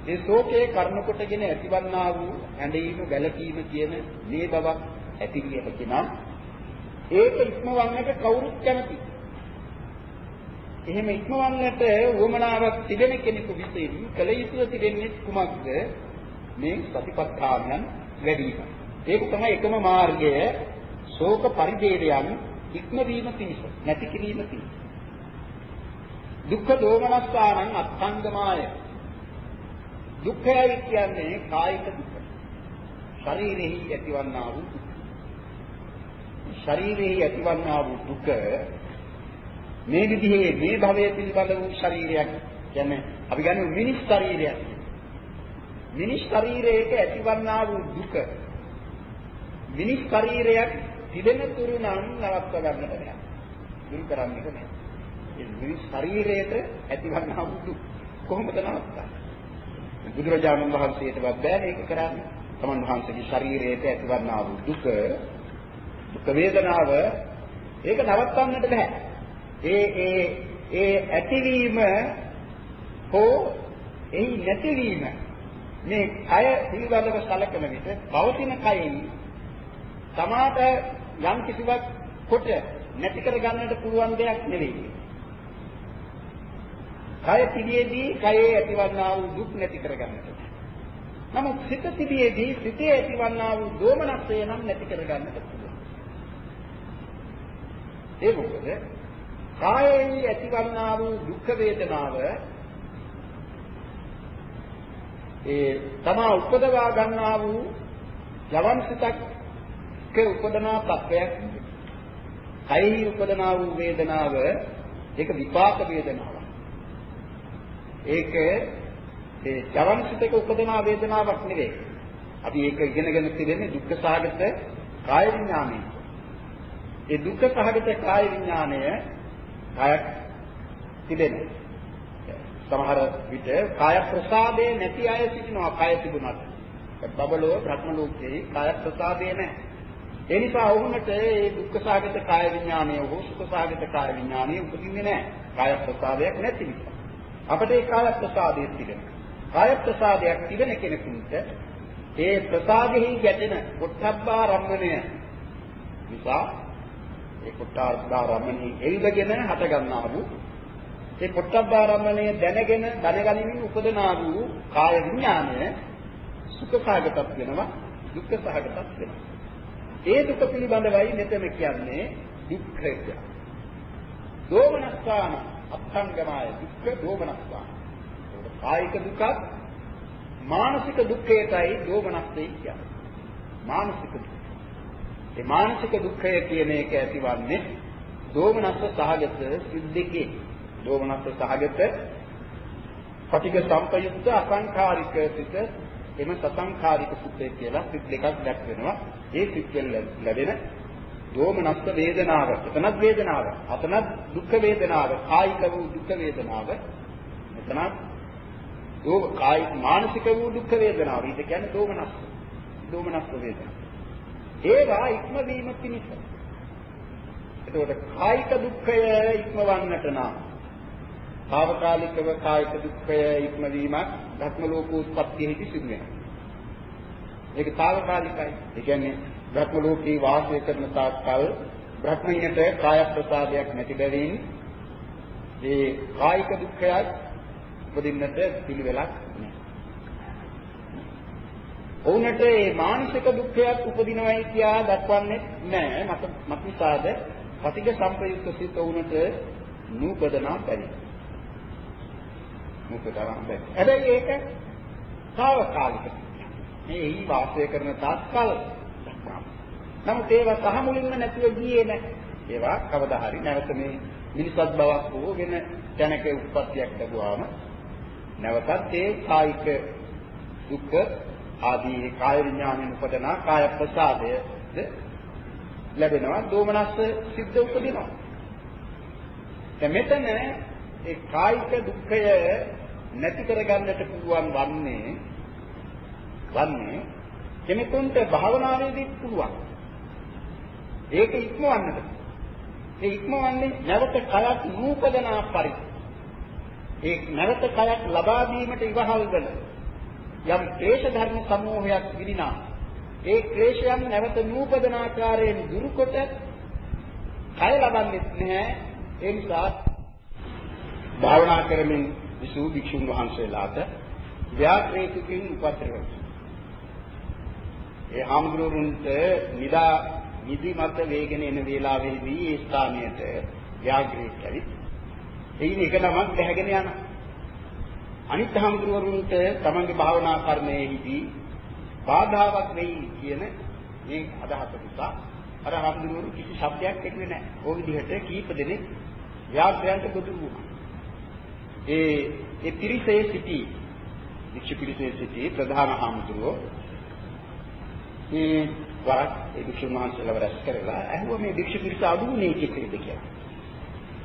A: ඒ ශෝකයේ කර්ම කොටගෙන ඇතිවන්නා වූ ඇඬීම වැළකීම කියන මේ බවක් ඇති විය හැකි නම් ඒක ඉක්මවන්නට කවුරුත් කැමති. එහෙම ඉක්මවන්නට උවමනාවක් තිබෙන කෙනෙකු විසින් කල යුතුව තිබෙන්නේ කුමක්ද? මේ සතිපට්ඨානයන් වැඩි වීම. ඒක තමයි එකම මාර්ගය ශෝක පරිදේවයන් ඉක්මවීම පිණිස නැති කිරීම පිණිස. දුක්ඛ දෝමනස්සානං අත්ංගමාය. දුක්ඛයයි කියන්නේ කායික දුක. ශරීරෙහි ඇතිවන්නා වූ දුක. ශරීරෙහි ඇතිවන්නා වූ දුක මේ විදිහේ මේ භවයේ පිළිබඳ වූ ශරීරයක් කියන්නේ අපි ගන්නේ මිනිස් ශරීරයක්. මිනිස් ශරීරයක ඇතිවන්නා වූ දුක මිනිස් ශරීරයක් තිබෙන තුරු නම් නවත්ව ගන්නට බෑ. දුරු කරන්නට බෑ. ඒ මිනිස් ශරීරයට ඇතිවන්නා වූ දුක් කොහොමද නවත්තන්නේ? බුදුරජාණන් වහන්සේටවත් බෑ මේක කරන්න. තමන් වහන්සේගේ ශරීරයට ඇතිවන්නා වූ දුක දුක් වේදනාව ඒක නවත්තන්නට බෑ. ඒ ඒ ඒ ඇතිවීම හෝ එහි නැතිවීම මේ කය පිළිබඳව සැලකෙන විට පවතින කයෙහි තමාට යම් කිසිවක් කොට නැති කර ගන්නට පුළුවන් දෙයක් නෙවෙයි. කය පිළියේදී කයේ ඇතිවන්නා වූ දුක් නැති කර ගන්නට. නමුත් සිත පිළියේදී සිතේ ඇතිවන්නා වූ දෝමනස්ය නම් නැති කර ගන්නට පුළුවන්. ඒ මොකද කායයේ ඇතිවන්නා වූ දුක් වේදනාව ඒ තමා උපදවා ගන්නා වූ යවන් සිතක් උපදනා තත්වයක් කයෙහි උපදනා වූ වේදනාව ඒක විපාක වේදනාවක්. ඒක ඒ යවන් සිතක උපදනා වේදනාවක් නෙවෙයි. අපි ඒක ඉගෙනගෙන තිබෙන්නේ දුක්ඛ සහගත කාය විඥානය. ඒ දුක්ඛ සහගත කාය විඥානය කායක් තිබෙනවා. සමහර විට කාය ප්‍රසාදේ නැති අය සිටිනවා කාය තිබුණත්. බබලෝ භ්‍රම ලෝකේ කාය ප්‍රසාදේ නැහැ. ඒ නිසා වුණට මේ දුක්ඛ සාගත කාය විඥානය හෝ සුඛ සාගත කාය විඥානය උපදින්නේ නැහැ. කාය ප්‍රසාදයක් නැති නිසා. අපිට ඒ කාය ප්‍රසාදය තිබෙනවා. කාය ප්‍රසාදයක් තිබෙන කෙනෙකුට ඒ ප්‍රසාදෙහි ගැටෙන පොට්ටබ්බා රම්මණය නිසා ඒ පොට්ටබ්බා රම්මණය එල්බගෙන හට ගන්නා වූ ඒ පොට්ටබ්බා රම්මණය දැනගෙන දැනගනිමින් උපදනා වූ කාය විඥානය සුඛ සාගතක් වෙනවා දුක්ඛ සාගතක් වෙනවා. ඒ දුක පිළිබඳවයි මෙතන කියන්නේ දුක්ඛය කියලා. දෝමනස්ථාන අත්ංගමාය දුක්ඛ දෝමනස්ථාන. කායික දුකත් මානසික දුක්ඛයටයි දෝමනස්තේ කියන්නේ. මානසික දුක්. ඒ මානසික දුක්ඛය කියන එක ඇතිවන්නේ දෝමනස්ස සහගත සිද්දකේ. දෝමනස්ස සහගත පටික සම්පයුක්ත අසංඛාරික සිත එම සසංඛාරික සුත්තේ කියලා සිත් දෙකක් දැක්වෙනවා. ඒ සිත්ෙන් ලැබෙන දෝමනස්ස වේදනාව. එතනත් වේදනාව. අතනත් දුක් වේදනාව. කායික වූ දුක් වේදනාව. එතනත් දෝ කායි මානසික වූ දුක් වේදනාව. ඊට කියන්නේ දෝමනස්ස. දෝමනස්ස වේදනාව. ඒවා ඉක්මවීම පිණිස. එතකොට කායික දුක්ඛය ඉක්මවන්නට නම් తాවකාලිකව කායික දුක්ඛය ඉක්මවීමක් ධර්ම ලෝකෝත්පත්තියෙහි සිදු වෙනවා. ඒක తాවකාලිකයි. ඒ කියන්නේ භ්‍රම ලෝකේ වාසය කරන තාක්කල් භ්‍රමණයට කාය ප්‍රසාදයක් නැති බැවින් ඒ කායික දුක්ඛයත් උපදින්නට පිළිවෙලක් නැහැ. ඔවුන්ට මේ මානසික දුක්ඛයක් උපදිනවයි කියා දක්වන්නේ නැහැ. මත මතිසාද පටිඝ සම්ප්‍රයුක්ත සිත ඔවුන්ට නූපදනා බැරි. නූපදනා බැරි. හැබැයි ඒක తాවකාලික. මේ එහි වාසය කරන තාක්කල් නමුත් ඒවා සහ මුලින්ම නැතිව ගියේ නැහැ. ඒවා කවදා හරි නැවත මේ මිනිසත් බවක් හෝ වෙන තැනක උත්පත්තියක් ලැබුවාම නැවතත් ඒ කායික දුක්ඛ ආදී කාය විඥානෙන් උපදන කාය ප්‍රසාදයද ලැබෙනවා දෝමනස්ස සිද්ධ උපදිනවා දැන් මෙතන ඒ කායික දුක්ඛය නැති කරගන්නට පුළුවන් වන්නේ වන්නේ කෙනෙකුට භාවනාවේදී පුළුවන්. ඒක ඉක්මවන්නට ඒ ඉක්මවන්නේ නැවත කයක් නූපදනා පරිදි. ඒ නැවත කයක් ලබා දීමට ඉවහල් වෙන යම් ක්ලේශ ධර්ම සමූහයක් විදිනා. ඒ ක්ලේශයන් නැවත නූපදන ආකාරයෙන් දුරුකොට කය ලබන්නේ නැහැ. ඒ නිසා භාවනා කරමින් විසූ භික්ෂුන් වහන්සේලාට ව්‍යාප්‍රේතකින් උපත්‍රව. ඒ හාමුදුරුවන්ට නිදා නිදිමත වේගෙන එන වේලාවේදී ඒ ස්ථානයට ව්‍යාග්‍රේත කරි. එයින් එක නමක් දැහැගෙන යනවා. අනිත් හාමුදුරුවන්ට තමන්ගේ භාවනා කර්මයේදී බාධාවක් වෙයි කියන මේ අදහස නිසා අර හාමුදුරුවෝ කිසි શબ્දයක් එක්කේ නැහැ. ওই විදිහට කීප දෙනෙක් ව්‍යාග්‍රයන්ට ගොදුරු වුණා. ඒ ඒ පිරිසේ සිටි වික්ෂ පිරිසේ සිටි ප්‍රධාන හාමුදුරුවෝ මේ වරක් ඒ වික්ෂුන් වහන්සේලා වරස් කරලා ඇහුවා මේ වික්ෂ පිරිස අඩුුනේ කෙසේද කියලා.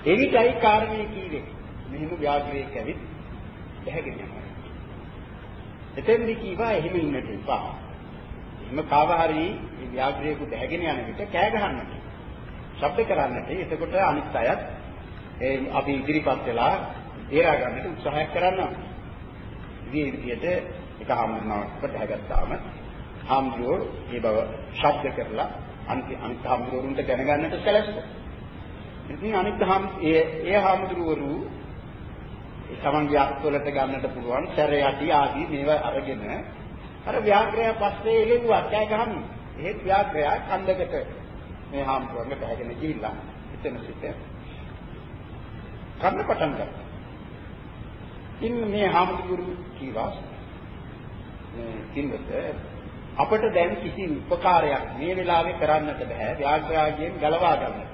A: එවිටයි කාරණේ කීවේ. මෙහෙම ව්‍යාග්‍රේ කැවිත් බැහැගෙන යනවා. එතෙන්දි කීවා එහෙම ඉන්නට එපා. එහෙම කාව හරි මේ ව්‍යාග්‍රේක බැහැගෙන යන විට කෑ ගහන්නට. ශබ්ද කරන්නට. එතකොට අනිත් අයත් ඒ අපි ඉදිරිපත් වෙලා දේරා ගන්නට උත්සාහයක් කරනවා. ඉතින් මේ විදිහට එක හමුනාවක් බැහැගත්තාම හාමුදුරුවෝ මේ බව ශබ්ද කරලා අනිත් අනිත් හාමුදුරුවන්ට දැනගන්නට සැලැස්සුවා. ඉතින් අනිත් හම් ඒ ඒ හාමුදුරුවරු තමන්ගේ අත්වලට ගන්නට පුළුවන් සැර යටි ආදී මේවා අරගෙන අර ව්‍යාග්‍රය පස්සේ එළෙව්වා කෑ ගහන්න. ඒත් ව්‍යාග්‍රය කන්දකට මේ හාමුදුරුවන්ට බහගෙන ගිහිල්ලා එතන සිට කන්න පටන් ගත්තා. ඉන්න මේ හාමුදුරුවරු කීවා මේ කින්වත අපට දැන් කිසි උපකාරයක් මේ වෙලාවේ කරන්නට බෑ ව්‍යාග්‍රාජයෙන් ගලවා ගන්නට.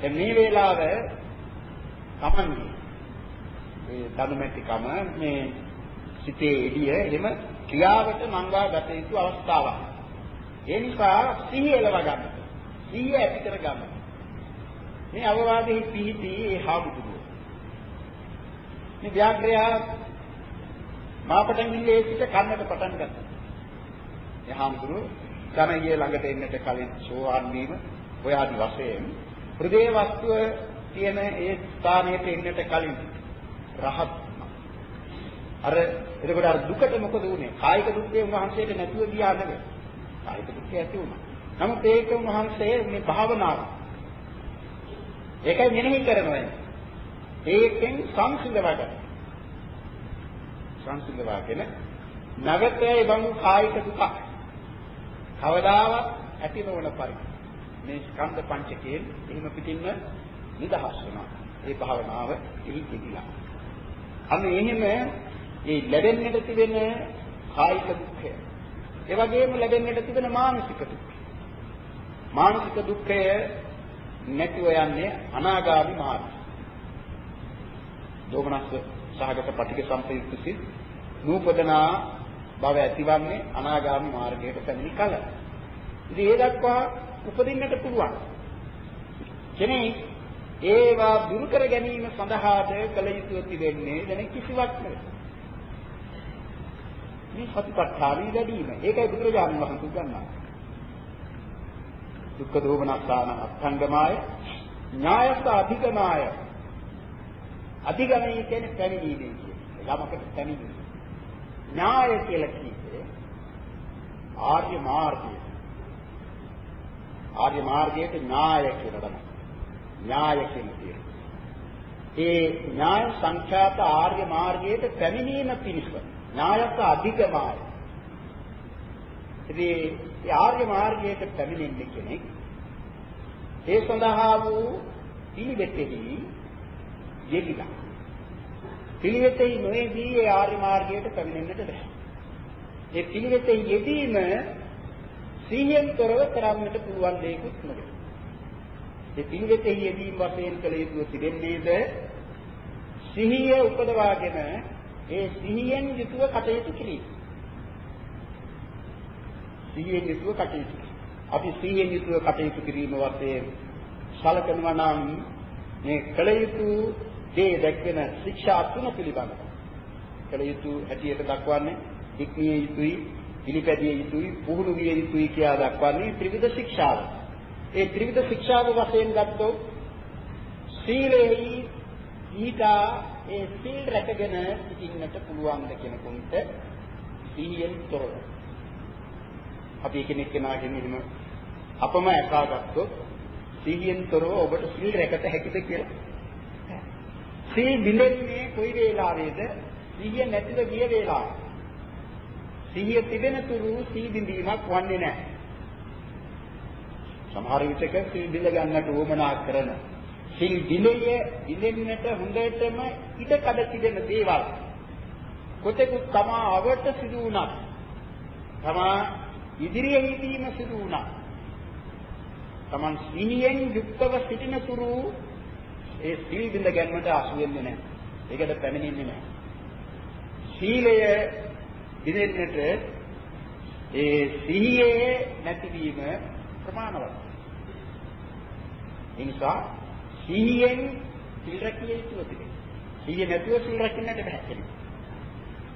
A: දැන් මේ වේලාව තමන්ගේ මේ ධනුමැතිකම මේ සිතේ එළිය එහෙම ක්‍රියාවට මංගවා ගත යුතු අවස්ථාවක්. ඒ නිසා සිහිය එලව ගන්න. සිහිය ඇති කර ගන්න. මේ අවවාදෙහි පිහිටි ඒ හාමුදුරුවෝ. මේ ව්‍යාග්‍රය මාපටන් ගිල්ලේ සිට කන්නට පටන් ගත්තා. ඒ හාමුදුරුවෝ ධනගිය ළඟට එන්නට කලින් සෝවාන් වීම ඔය ආදි වශයෙන් හෘදේ වස්තුව තියෙන ඒ ස්ථානයට එන්නට කලින් රහත් අර එතකොට අර දුකට මොකද වුනේ? කායික දුක්ඛේ උන්වහන්සේට නැතුව ගියා නෙවෙයි. කායික දුක්ඛේ ඇති වුණා. නමුත් ඒක උන්වහන්සේ මේ භාවනාව. ඒකයි මෙනෙහි කරනවා. ඒකෙන් සංසිඳවා ගන්න. සංසිඳවාගෙන නගතේ බඳු කායික දුක කවදාවත් ඇති නොවන පරිදි මේ ස්කන්ධ පංචකයෙන් එහෙම පිටින්ම නිදහස් වෙනවා. ඒ භාවනාව එහි තිබිලා. අන්න එහෙම මේ ලැබෙන්නට තිබෙන කායික දුක්ඛය. ඒ වගේම ලැබෙන්නට තිබෙන මානසික දුක්ඛය. මානසික දුක්ඛය නැතිව යන්නේ අනාගාමි මාර්ගය. දෝමනස්ස සහගත පටික සම්පයුක්ත සිත් නූපදනා භව ඇතිවන්නේ අනාගාමි මාර්ගයට පැමිණි කල. ඉතින් ඒ දක්වා උපදින්නට පුළුවන්. කෙනෙක් ඒවා දුරු කර ගැනීම සඳහාද කළ යුතු තිබෙන්නේ දැන කිසිවක් නෙවෙයි. මේ සතිපට්ඨානෙ වැඩිම. ඒකයි බුදුරජාණන් වහන්සේ ගන්නවා. දුක්ඛ දෝමනස්සාන අත්ංගමාය ඥායස අධිගමාය අධිගමනය කියන්නේ පැමිණීමේ කියන්නේ. ළමකට පැමිණීම. ඥාය කියලා කියන්නේ ආර්ය මාර්ගය. ආර්ය මාර්ගයට ඥාය කියලා තමයි. ඥාය කියන තියෙන. ඒ ඥාය සංඛ්‍යාත ආර්ය මාර්ගයට පැමිණීම පිණිස ඥායත් අධිකමාය. ඉතින් ඒ ආර්ය මාර්ගයට පැමිණෙන්නේ කෙනෙක් ඒ සඳහා වූ පිළිවෙතෙහි යෙදිලා. පිළිවෙතෙහි නොයේදී ඒ ආර්ය මාර්ගයට පැමිණෙන්නට බැහැ. ඒ පිළිවෙතෙහි යෙදීම සිහියෙන් තොරව කරන්නට පුළුවන් දෙයක්වත් නෙවෙයි. ඒ පිළිවෙතෙහි යෙදීම වශයෙන් කළ යුතු තිබෙන්නේද සිහිය උපදවාගෙන ඒ සිහියෙන් යුතුව කටයුතු කිරීම. සිහියෙන් යුතුව කටයුතු අපි සිහියෙන් යුතුව කටයුතු කිරීම වශයෙන් සලකනවා නම් මේ කළ යුතු දේ දැක්වෙන ශික්ෂා තුන පිළිබඳව කළ යුතු හැටියට දක්වන්නේ ඉක්මිය යුතුයි පිළිපැදිය යුතුයි පුහුණු විය යුතුයි කියලා දක්වන්නේ ත්‍රිවිධ ශික්ෂාව. ඒ ත්‍රිවිධ ශික්ෂාව වශයෙන් ගත්තොත් සීලෙහි ඊටා ඒ සීල් රැකගෙන සිටින්නට පුළුවන් ද කෙනෙකුට සීයෙන් තොරව. අපි කෙනෙක් කෙනාගෙන් එහෙම අපම අසාගත්තොත් සීයෙන් තොරව ඔබට සීල් රැකත හැකිද කියලා. සී බිඳෙන්නේ කොයි වේලාවේද? සීය නැතිව ගිය වේලාව. සීය තිබෙන තුරු සී බිඳීමක් වන්නේ නැහැ. සමහර විටක සී බිඳ ගන්නට උවමනා කරන සිල් දිලය දිලෙන්නට හොඳටම ඉඩ කඩ තිබෙන දේවල් කොතෙකුත් තමා අවට සිදු වුණා තමා ඉදිරියේ හිටීම සිදු වුණා තමන් සිහියෙන් යුක්තව සිටින තුරු ඒ සිල් බිඳ ගැනීමට අසු වෙන්නේ නැහැ ඒකට පැමිණෙන්නේ නැහැ සීලය දිනෙන්නට ඒ සිහියේ නැතිවීම ප්‍රමාණවත් ඒ නිසා සිහියෙන් සිල් රැකිය යුතුව තිබෙනවා. සිහිය නැතුව සිල් රැකින්නට බැහැ කෙනෙක්.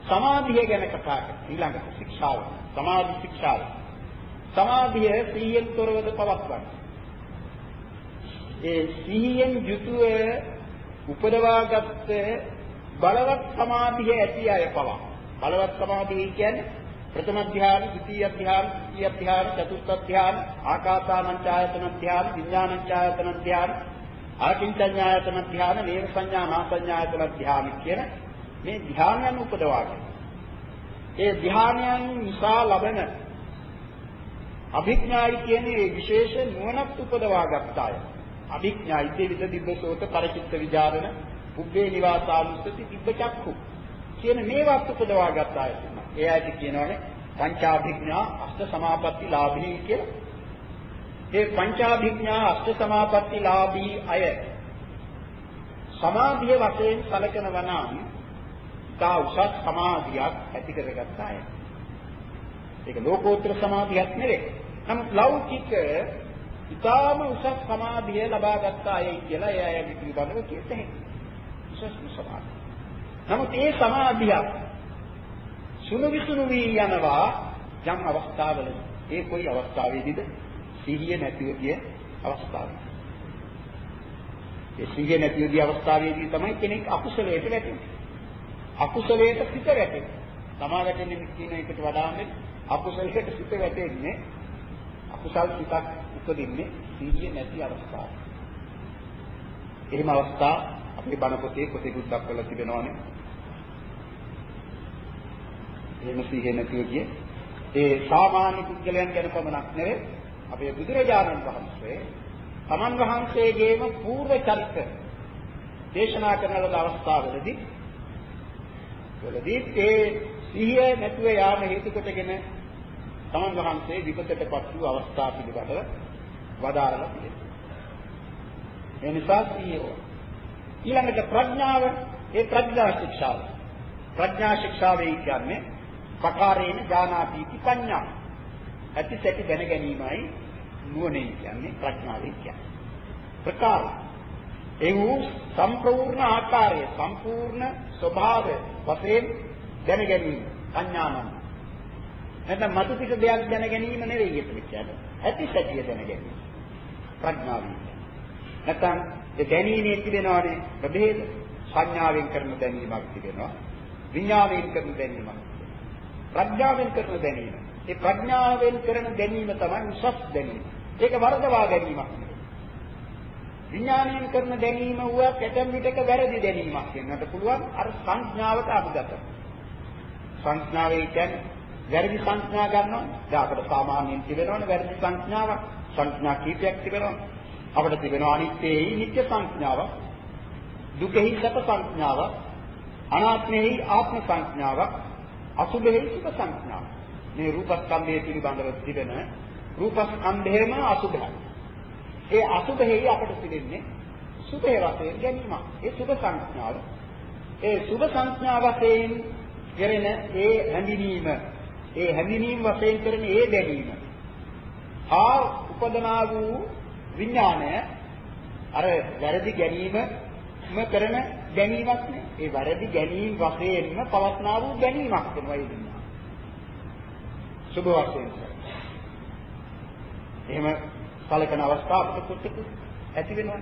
A: සමාධිය ගැන කතා කරලා ඊළඟට ශික්ෂාව. සමාධි ශික්ෂාව. සමාධිය සිහියෙන් තොරවද පවත්වන්නේ. ඒ සිහියෙන් යුතුව උපදවාගත් බලවත් සමාධිය ඇති අය පවා බලවත් සමාධිය කියන්නේ ප්‍රථම ධ්‍යාන, ද්විතීය ධ්‍යාන, තෘතීය ධ්‍යාන, චතුර්ථ ධ්‍යාන, ආකාසානංචායතන ධ්‍යාන, විඥානංචායතන ධ්‍යාන, ආකින්චඤ්ඤායතන ධ්‍යාන, නේව සංඥා නාසඤ්ඤායතන ධ්‍යාන කියන මේ ධ්‍යානයන් උපදවාගෙන. ඒ ධ්‍යානයන් නිසා ලබන අභිඥායි කියන්නේ විශේෂ නුවණක් උපදවා ගත්තාය. අභිඥායි දෙවිද දිබ්බසෝත පරිචිත්ත විචාරණ, පුබ්බේ නිවාසානුස්සති දිබ්බචක්ඛු කියන මේවත් උපදවා ගත්තාය. ඒ ඇයි කියනවනේ පංචාභිඥා අෂ්ට සමාපatti ලාභී කියලා. ඒ පංචාභිඥා අෂ්ට සමාපatti ලාභී අය සමාධිය වශයෙන් සැලකනවා නම් තා උසස් සමාධියක් ඇති කරගත්ත අය. ඒක ලෝකෝත්තර සමාධියක් නෙවෙයි. නමුත් ලෞකික ඊටාම උසස් සමාධිය ලබාගත් අයයි කියලා ඒ අය පිළිබඳව කියත හැකියි. උසස් සමාධිය. නමුත් ඒ සමාධිය සුණු විසුණු වී යනවා යම් අවස්ථාවල. ඒ කොයි අවස්ථාවේදීද? සිහිය නැතිව ගිය අවස්ථාවේ. ඒ සිහිය නැතිව ගිය අවස්ථාවේදී තමයි කෙනෙක් අකුසලයට වැටෙන්නේ. අකුසලයට සිත වැටෙන්නේ. තමා වැටෙන්නේ කියන එකට වඩා මේ අකුසලයට සිත වැටෙන්නේ අකුසල් සිතක් උපදින්නේ සිහිය නැති අවස්ථාවේ. එහෙම අවස්ථා අපේ බණ පොතේ කොටෙකුත් දක්වලා තිබෙනවානේ. එහෙම සිහිය නැතිව ගිය ඒ සාමාන්‍ය පුද්ගලයන් ගැන පමණක් නෙවෙයි අපේ බුදුරජාණන් වහන්සේ තමන් වහන්සේගේම పూర్ව චරිත දේශනා කරන ලද අවස්ථාවලදී වලදී ඒ සිහිය නැතුව යාම හේතු කොටගෙන තමන් වහන්සේ විපතටපත් වූ අවස්ථා පිළිබඳව වදාරලා තියෙනවා. ඒ නිසා සිහිය ඊළඟට ප්‍රඥාව ඒ ප්‍රඥා ශික්ෂාව. ප්‍රඥා ශික්ෂාවේ කියන්නේ පකාරේන ඥානාති පඤ්ඤා ඇති සැටි දැන ගැනීමයි නුවණින් කියන්නේ ප්‍රඥාවෙන් කියන්නේ. ප්‍රකාර ඒ වූ සම්පූර්ණ ආකාරය සම්පූර්ණ ස්වභාවය වශයෙන් දැන ගැනීම අඥානම. නැත්නම් මතු පිට දෙයක් දැන ගැනීම නෙවෙයි ඒක කියන්නේ. ඇති සැටිය දැන ගැනීම. ප්‍රඥාවෙන්. නැත්නම් ඒ දැනීමේ තිබෙනවානේ ප්‍රභේද සංඥාවෙන් කරන දැනීමක් තිබෙනවා. විඥාණයෙන් කරන දැනීමක්. ප්‍රඥාවෙන් කරන දැනීම. ඒ ප්‍රඥාවෙන් කරන දැනීම තමයි උසස් දැනීම. ඒක වරදවා ගැනීමක් නෙවෙයි. විඥාණයෙන් කරන දැනීම වුවත් ඇතැම් විටක වැරදි දැනීමක් වෙන්නට පුළුවන් අර සංඥාවට අනුගත. සංඥාවේ කියන්නේ වැරදි සංඥා ගන්නවා. දැන් අපිට සාමාන්‍යයෙන් තිබෙනවනේ වැරදි සංඥාවක්. සංඥා කීපයක් තිබෙනවා. අපිට තිබෙනවා අනිත්‍යයේ නිත්‍ය සංඥාවක්. දුකෙහි සැප සංඥාවක්. අනාත්මෙහි ආත්ම සංඥාවක්. අසුභෙහි සුඛ සංඥාවක්. මේ රූපස්කන්ධය පිළිබඳව තිබෙන රූපස්කන්ධයම අසුභයි. ඒ අසුභෙහි අපිට තිබෙන්නේ සුභේ වශයෙන් ගැනීම. ඒ සුභ සංඥාව. ඒ සුභ සංඥා වශයෙන් කෙරෙන ඒ හැඳිනීම ඒ හැඳිනීම වශයෙන් කරන ඒ දැනීම ආ උපදනා වූ විඥානය අර වැරදි ගැනීමම කරන ගැනීමක් නේ. ඒ වැරදි ගැනීම වශයෙන්ම පවත්නා වූ ගැනීමක් වෙනවා ඒ විඥානය. සුභ වශයෙන්. එහෙම සලකන අවස්ථාවක කුට්ටක ඇති වෙනවා.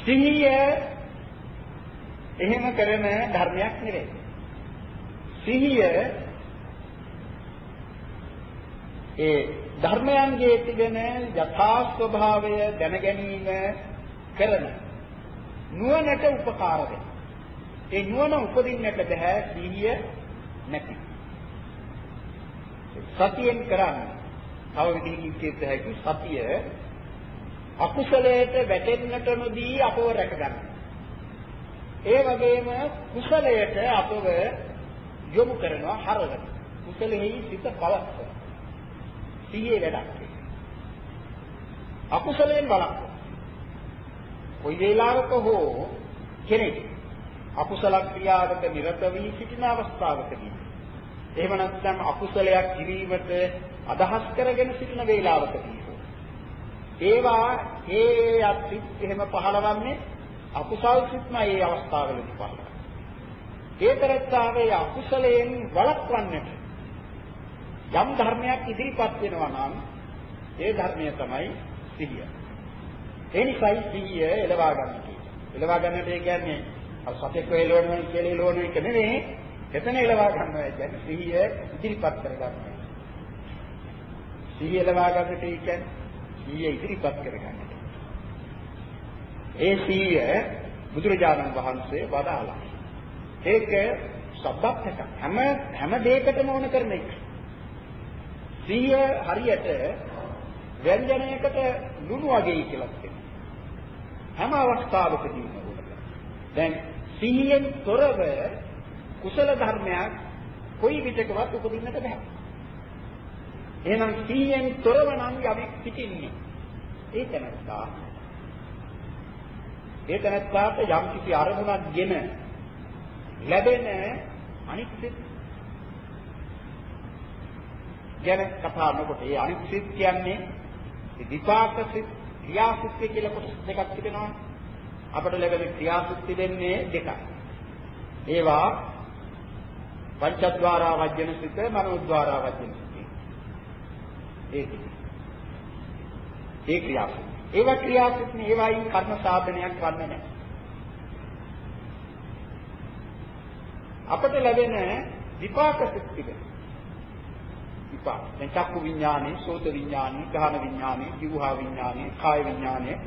A: සිහිය එහෙම කරන ධර්මයක් නෙවෙයි. සිහිය ඒ ධර්මයන්ගේ තිබෙන යථා ස්වභාවය දැන ගැනීම කරන නුවණට උපකාර වෙන. ඒ නුවණ උපදින්නට බෑ සිහිය නැති. සතියෙන් කරන්නේ තව විදිහකින් කියත හැකි සතිය අකුසලයට වැටෙන්නට නොදී අපව රැකගන්න. ඒ වගේම කුසලයට අපව යොමු කරනවා හරවන. කුසලෙහි සිත පවත්වන. සිහියේ වැඩක්. අකුසලයෙන් බලන්න. කොයි වේලාවක හෝ කෙනෙක් අකුසල ක්‍රියාවක නිරත වී සිටින අවස්ථාවකදී එහෙම නැත්නම් අකුසලයක් කිරීමට අදහස් කරගෙන සිටින වේලාවකදී ඒවා ඒ අත්‍රිත් එහෙම පහළවන්නේ අකුසල් සිත්ම ඒ අවස්ථාවලදී පහළවන්නේ. ඒ තරත්තාවේ අකුසලයෙන් වළක්වන්නට යම් ධර්මයක් ඉදිරිපත් වෙනවා නම් ඒ ධර්මය තමයි සිහිය. ඒ නිසායි සිහිය එලවා ගන්න කියන්නේ. එලවා ගන්නට ඒ කියන්නේ අර සතෙක් වේලවන කියලා එලවන එක නෙවෙයි. එතන එලවා ගන්නවා කියන්නේ සිහිය ඉදිරිපත් කරගන්නවා. සිහිය එලවා ගන්නට ඒ කියන්නේ සිහිය ඉදිරිපත් කරගන්නට. ඒ සිහිය බුදුරජාණන් වහන්සේ වදාළා. ඒක සබ්බක්ක හැම හැම දෙයකටම ඕන කරන එක. සිහිය හරියට ව්‍යංජනයකට ලුණු වගේ කියලා කියනවා. හැම අවස්ථාවකදීම දැන් සිහියෙන් තොරව කුසල ධර්මයක් කොයි විටකවත් උපදින්නට බෑ. එහෙනම් සිහියෙන් තොරව නම් යමෙක් සිටින්නේ. ඒ තැනත්තා ඒ තැනත්තාට යම් කිසි අරමුණක්ගෙන ලැබෙන අනිත්‍ය ගැන කතා නොකොට ඒ අනිත්‍ය කියන්නේ විපාක සිත් ක්‍රියාසිත කියලා කොටස් දෙකක් තිබෙනවා. අපට ලැබෙන ක්‍රියාසිත දෙන්නේ දෙකයි. ඒවා පංචද්වාරා වජ්ජන සිත, මනෝද්වාරා වජ්ජන සිත. ඒක. ඒ ක්‍රියාසිත. ඒවා ක්‍රියාසිත නේ ඒවායින් කර්ම සාධනයක් වන්නේ නැහැ. අපට ලැබෙන විපාක සිත් තිබෙනවා. විපාක. දැන් චක්කු විඥානේ, සෝත විඥානේ, ගාහන විඥානේ, ජීවහා විඥානේ, කාය විඥානේ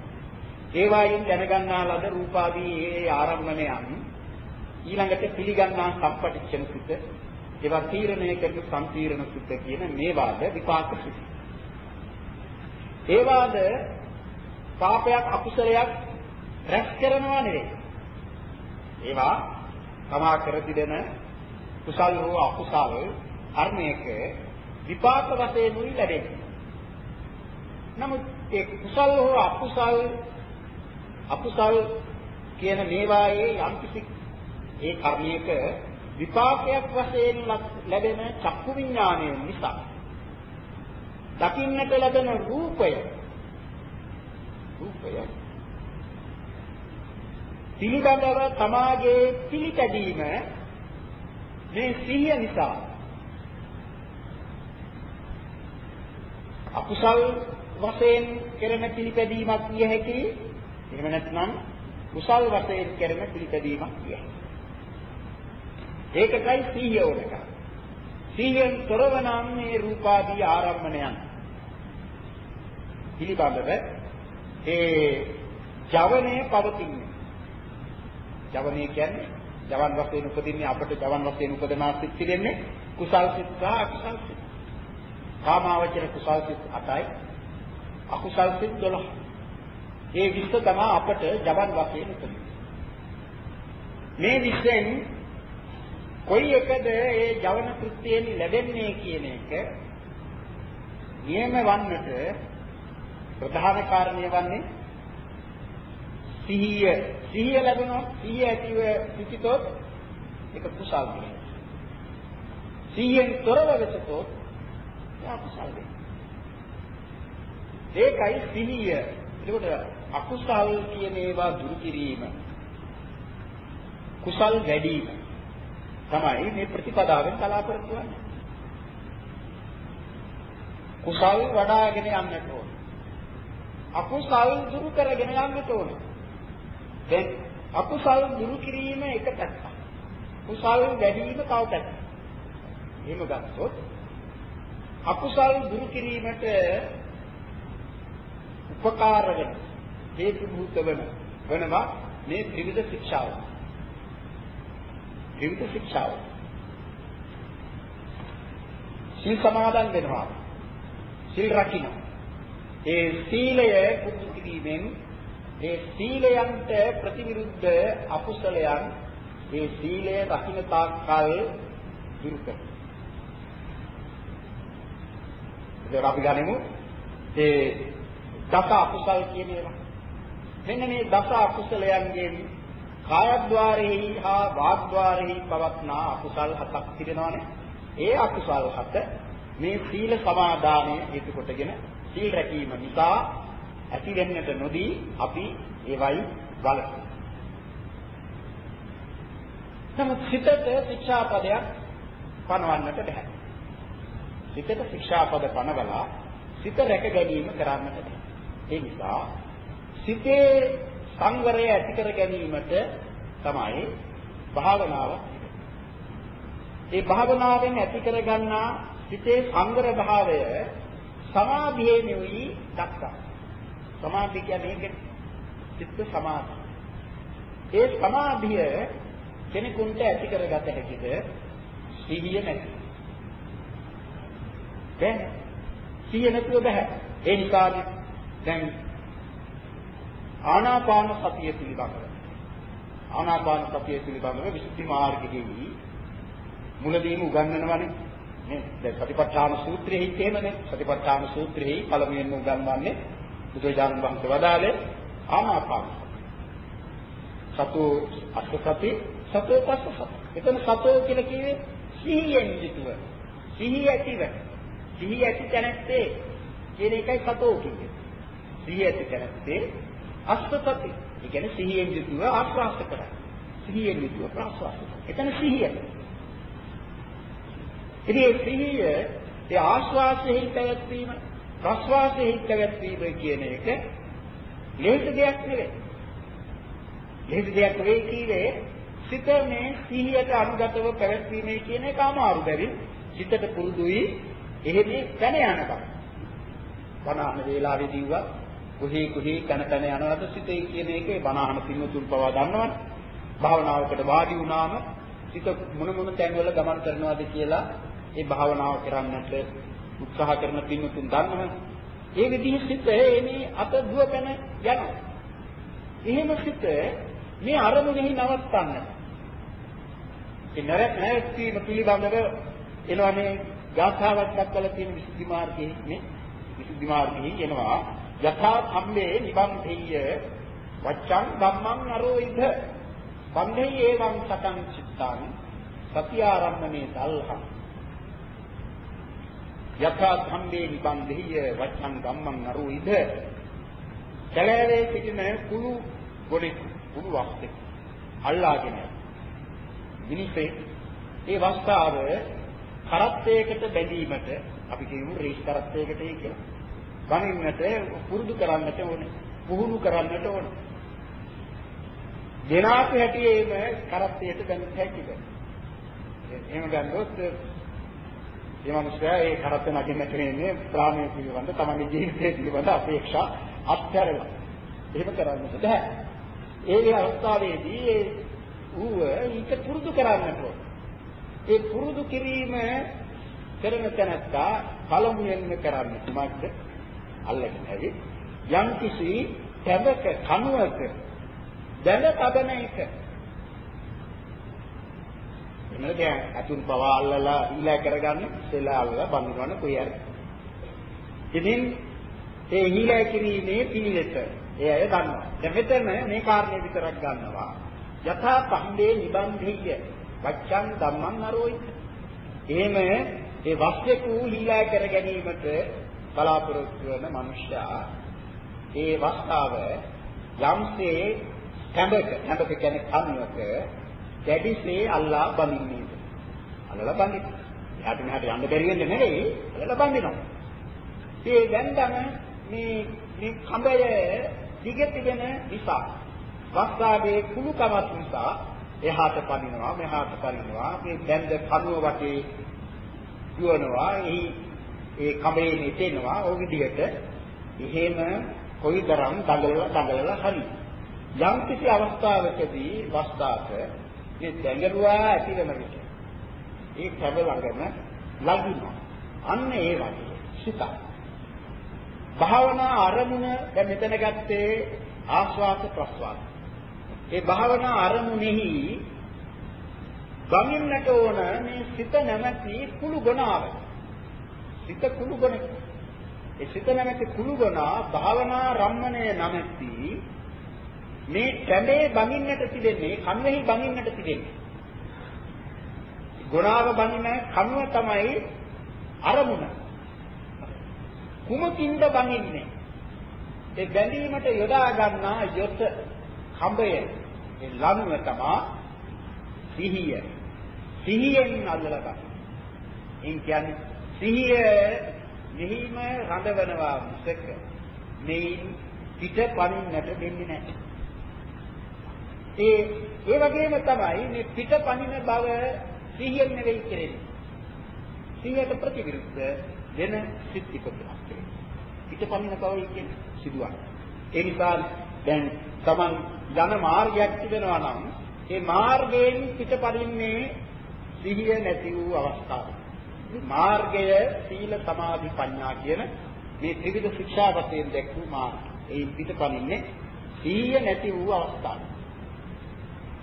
A: ඒවායින් දැනගන්නා ලද රූපාදී ඒ ආරම්භණයන් ඊළඟට පිළිගන්නා සම්පටිච්ඡන සිත ඒවා තීරණය කරන සම්පීර්ණ සිත කියන මේවාද විපාක සිත. ඒවාද පාපයක් අකුසලයක් රැස් කරනවා නෙවෙයි. ඒවා තමා කර තිබෙන කුසල් හෝ අකුසල් කර්මයක විපාක වශයෙන් උයි ලැබෙන්නේ. නමුත් ඒ කුසල් හෝ අකුසල් අකුසල් කියන මේවායේ යම්කිසි ඒ කර්මයක විපාකයක් වශයෙන් ලැබෙන චක්කු විඥානය නිසා දකින්නට ලැබෙන රූපය රූපය පිළිබඳව තමාගේ පිළිපැදීම මේ සිහිය නිසා අකුසල් වශයෙන් කෙරෙන පිළිපැදීමක් විය හැකි. එහෙම නැත්නම් කුසල් වශයෙන් කෙරෙන පිළිපැදීමක් විය හැකි. ඒකයි සීහිය ඕනක. සීහියෙන් තොරව නම් මේ රූපාදී ආරම්මණයන් පිළිබඳව ඒ ජවනයේ පවතින්නේ. ජවනයේ කියන්නේ ජවන් වශයෙන් උපදින්නේ අපට ජවන් වශයෙන් උපදනා සිත් පිළිෙන්නේ කුසල් සිත් සහ අකුසල් සිත්. කාමාවචර කුසල් සිත් 8යි අකුසල් සිත් 12. ඒ විශ්ව තමයි අපට ජවන් වශයෙන් උපදින්නේ. මේ විශ්වෙන් කොයි එකද ඒ ජවන කෘත්‍යයෙන් ලැබෙන්නේ කියන එක නියම වන්නට ප්‍රධාන කාරණය වන්නේ සිහිය සිහිය ලැබුණොත් සිහිය ඇතිව සිටිතොත් ඒක කුසල් වෙනවා. සිහියෙන් තොරව වෙසතොත් ඒක කුසල් වෙනවා. ඒකයි සිහිය. එතකොට අකුසල් කියන ඒවා දුරු කිරීම කුසල් වැඩි වීම තමයි මේ ප්‍රතිපදාවෙන් බලාපොරොත්තු වෙන්නේ. කුසල් වඩාගෙන යන්නට ඕන. අකුසල් දුරු කරගෙන යන්නට ඕන. දැන් අකුසල් දුරු කිරීම එක පැත්තක්. කුසල් වැඩි වීම තව පැත්තක්. එහෙම ගත්තොත් අකුසල් දුරු කිරීමට උපකාර වෙන හේතු භූත වෙන වෙනවා මේ ත්‍රිවිධ ශික්ෂාව. ත්‍රිවිධ ශික්ෂාව. සීල් සමාදන් වෙනවා. සීල් රකින්න. ඒ සීලය පුරුදු කිරීමෙන් ඒ සීලයන්ට ප්‍රතිවිරුද්ධ අකුසලයන් ඒ සීලය රකින්න තාක් කල් දුරු කරනවා. ඒක අපි ගනිමු ඒ දස අකුසල් කියන ඒවා. මෙන්න මේ දස අකුසලයන්ගෙන් කායද්්වාරෙහි හා වාග්ද්වාරෙහි පවත්නා අකුසල් හතක් තිබෙනවානේ. ඒ අකුසල් හත මේ සීල සමාදානය හේතු කොටගෙන සීල් රැකීම නිසා ඇති වෙන්නට නොදී අපි ඒවයි වළකිනවා. නමුත් සිතට ශික්ෂාපදයක් පනවන්නට බෑ. සිතට ශික්ෂාපද පනවලා සිත රැක ගැනීම කරන්නට බෑ. ඒ නිසා සිතේ සංවරය ඇති කර ගැනීමට තමයි භාවනාව. ඒ භාවනාවෙන් ඇති කර ගන්නා සිතේ සංවර භාවය සමාධියේ නෙවෙයි දක්වා. සමාධිය කියන්නේ ඒක චිත්ත සමාධිය. ඒ සමාධිය කෙනෙකුට ඇති කරගත හැකිද සිහිය නැති. දැන් සිහිය නැතුව බෑ. ඒ නිසා දැන් ආනාපාන සතිය පිළිබඳව. ආනාපාන සතිය පිළිබඳව විසුද්ධි මාර්ගයේදී මුලදීම උගන්වනවානේ. නේ? දැන් සතිපට්ඨාන සූත්‍රයේ තේමනේ. සතිපට්ඨාන සූත්‍රයේ පළමුවෙන්ම උගන්වන්නේ බුදුරජාණන් වහන්සේ වදාළේ ආනාපාන සතෝ අස්සසති සතෝ පස්සසති එතන සතෝ කියලා කිව්වේ සිහියෙන් යුතුව. සිහිය ඇතිව. සිහිය ඇති තැනැත්තේ කියන එකයි සතෝ කියන්නේ. සිහිය ඇති තැනැත්තේ අස්සසති ඒ කියන්නේ සිහියෙන් යුතුව ආස්වාස කරයි සිහියෙන් යුතුව ප්‍රාස්වාස එතන සිහිය. ඉතින් ඒ සිහිය ඒ ආස්වාසෙහි පැවැත්වීම ප්‍රස්වාසෙහි පැවැත්වීම කියන එක ලේසි දෙයක් නෙවෙයි. ලේසි දෙයක් නෙවෙයි කීවේ සිත මේ සිහියට අනුගතව පැවැත්වීමේ කියන එක අමාරු බැරි සිතට පුරුදුයි එහෙදී පැන යනකම්. බණහන වේලාවේදීවත් කොහේ කොහේ කන කන යනවද සිතේ කියන එකේ බණහන පින්තුල් පවා දන්නවනේ. භාවනාවකට වාඩි වුණාම සිත මොන මොන තැන්වල ගමන් කරනවද කියලා ඒ භාවනාව කරන්නට උත්සාහ කරන පින්තුන් දන්නවනේ. ඒ විදිහ සිත මේ අත දුවපැන යනවා. එහෙම සිත මේ අරමුණෙහි නවත්තන්න. ඒ නැවැත්වීම පිළිබඳව එනවානේ ගාථාවක් දක්වලා තියෙන විසුද්ධි මාර්ගයේ නේ විසුද්ධි මාර්ගයේ එනවා. යථා සම්මේ නිබන්ධෙය්‍ය වච්ඡං ධම්මං නරෝ ඉද බන්ධේ එවං සතං චිත්තං සතියාරම්මනේ දල්හං යථා ධම්මේ නිබන්ධිය වච්ඡං ධම්මං අරුයිද කැලෑවේ සිටින කුළු ගොඩේ කුළු වස්තේ අල්ලාගෙන මිනිසේ ඒ වස්තාව කරත්තයකට බැඳීමට අපි කියමු රේස් කරත්තයකට කියලා. ගණින්නට පුරුදු කරන්නට ඕනේ. පුහුණු කරන්නට ඕනේ. දෙනාපු හැටියේම කරත්තයට බැඳ හැකිද? එහෙම ගන්නොත් මේ මිනිස්සයා ඒ කරත්ත නගින්නට වෙන්නේ ප්‍රාණය පිළිබඳ තමන්ගේ ජීවිතය පිළිබඳ අපේක්ෂා අත්හැරලා. එහෙම කරන්නට බෑ. ඒ අවස්ථාවේදී ඌව ඊට පුරුදු කරන්නට ඕන. ඒ පුරුදු කිරීම කරන තැනත්තා පළමුවෙන්ම කරන්නේ කුමක්ද? අල්ලගෙන ඇවිත් යම් කිසි තැබක කණුවක දැල තබන එක. එන්නද අතුන් පවා අල්ලලා ඊළා කරගන්න ඉස්සෙල්ලා අල්ලලා බඳිනවනේ කොයි හරි. ඉතින් ඒ ඊළා කිරීමේ පිළිවෙත ඒ අය දන්නවා. දැන් මෙතන මේ කාරණේ විතරක් ගන්නවා. යථා පහ්දේ නිබන්ධිය වච්ඡන් ධම්මං අරෝයි. එහෙම ඒ වස්තුක ඊළා කර ගැනීමට බලාපොරොත්තු වන මනුෂ්‍යයා ඒ වස්තාව යම්සේ කැඹක කැඹක කියන්නේ කන්නක දැඩිසේ අල්ලා බඳින්නේ. අල්ලලා බඳින්න. එහාට මෙහාට යන්න බැරි වෙන්නේ නෙවෙයි අල්ලලා බඳිනවා. ඒ දැන්දම මේ මේ කඹය දිග තිබෙන නිසා වස්තාවේ කුණුකමත් නිසා එහාට පනිනවා මෙහාට පනිනවා. මේ දැන්ද කනුව වටේ දුවනවා එහි ඒ කඹේ මෙතෙනවා ඔය විදිහට එහෙම කොයිතරම් දඟලලා දඟලලා හරි. යම් කිසි අවස්ථාවකදී වස්තාක මේ දැඟලුවා ඇති වෙන විට ඒ කැබ ළඟම ලඟිනවා. අන්න ඒ වගේ සිතක්. භාවනා අරමුණ දැන් මෙතන ගත්තේ ආස්වාද ප්‍රස්වාද. ඒ භාවනා අරමුණෙහි ගමින්නට ඕන මේ සිත නැමැති කුළු ගණාව සිත කුළු ගණ ඒ සිත නැමැති කුළු ගණා භාවනා රම්මණය නැමැති මේ කැඳේ බඳින්නට තිබෙන්නේ කන්වෙහි බඳින්නට තිබෙන්නේ. ගුණාව බඳින කනුව තමයි අරමුණ. කුමකින්ද බඳින්නේ? ඒ බැඳීමට යොදා ගන්නා යොත කඹය ඒ ලනුව තමයි සිහිය. සිහියෙන් අල්ලලා ගන්න. එන් කියන්නේ සිහිය මෙහිම රඳවනවා මුසක මෙයින් පිට පනින්නට දෙන්නේ නැහැ. ඒ ඒ වගේම තමයි මේ පිටපණින බව සිහියෙන් නෙවෙයි කෙරෙන්නේ. සිහියට ප්‍රතිවිරුද්ධ වෙන සිත් ඉපදුනක් කෙරෙන්නේ. පිටපණින බවයි කියන්නේ සිදුවන්නේ. ඒ නිසා දැන් Taman යන මාර්ගයක් තිබෙනවා නම් ඒ මාර්ගයෙන් පිටපරින්නේ සිහිය නැති වූ අවස්ථාව. මාර්ගය සීල සමාධි ප්‍රඥා කියන මේ ත්‍රිවිධ ශික්ෂාපතෙන් දැක්වූ මාර්ගය. ඒ පිටපරින්නේ සිහිය නැති වූ අවස්ථාව.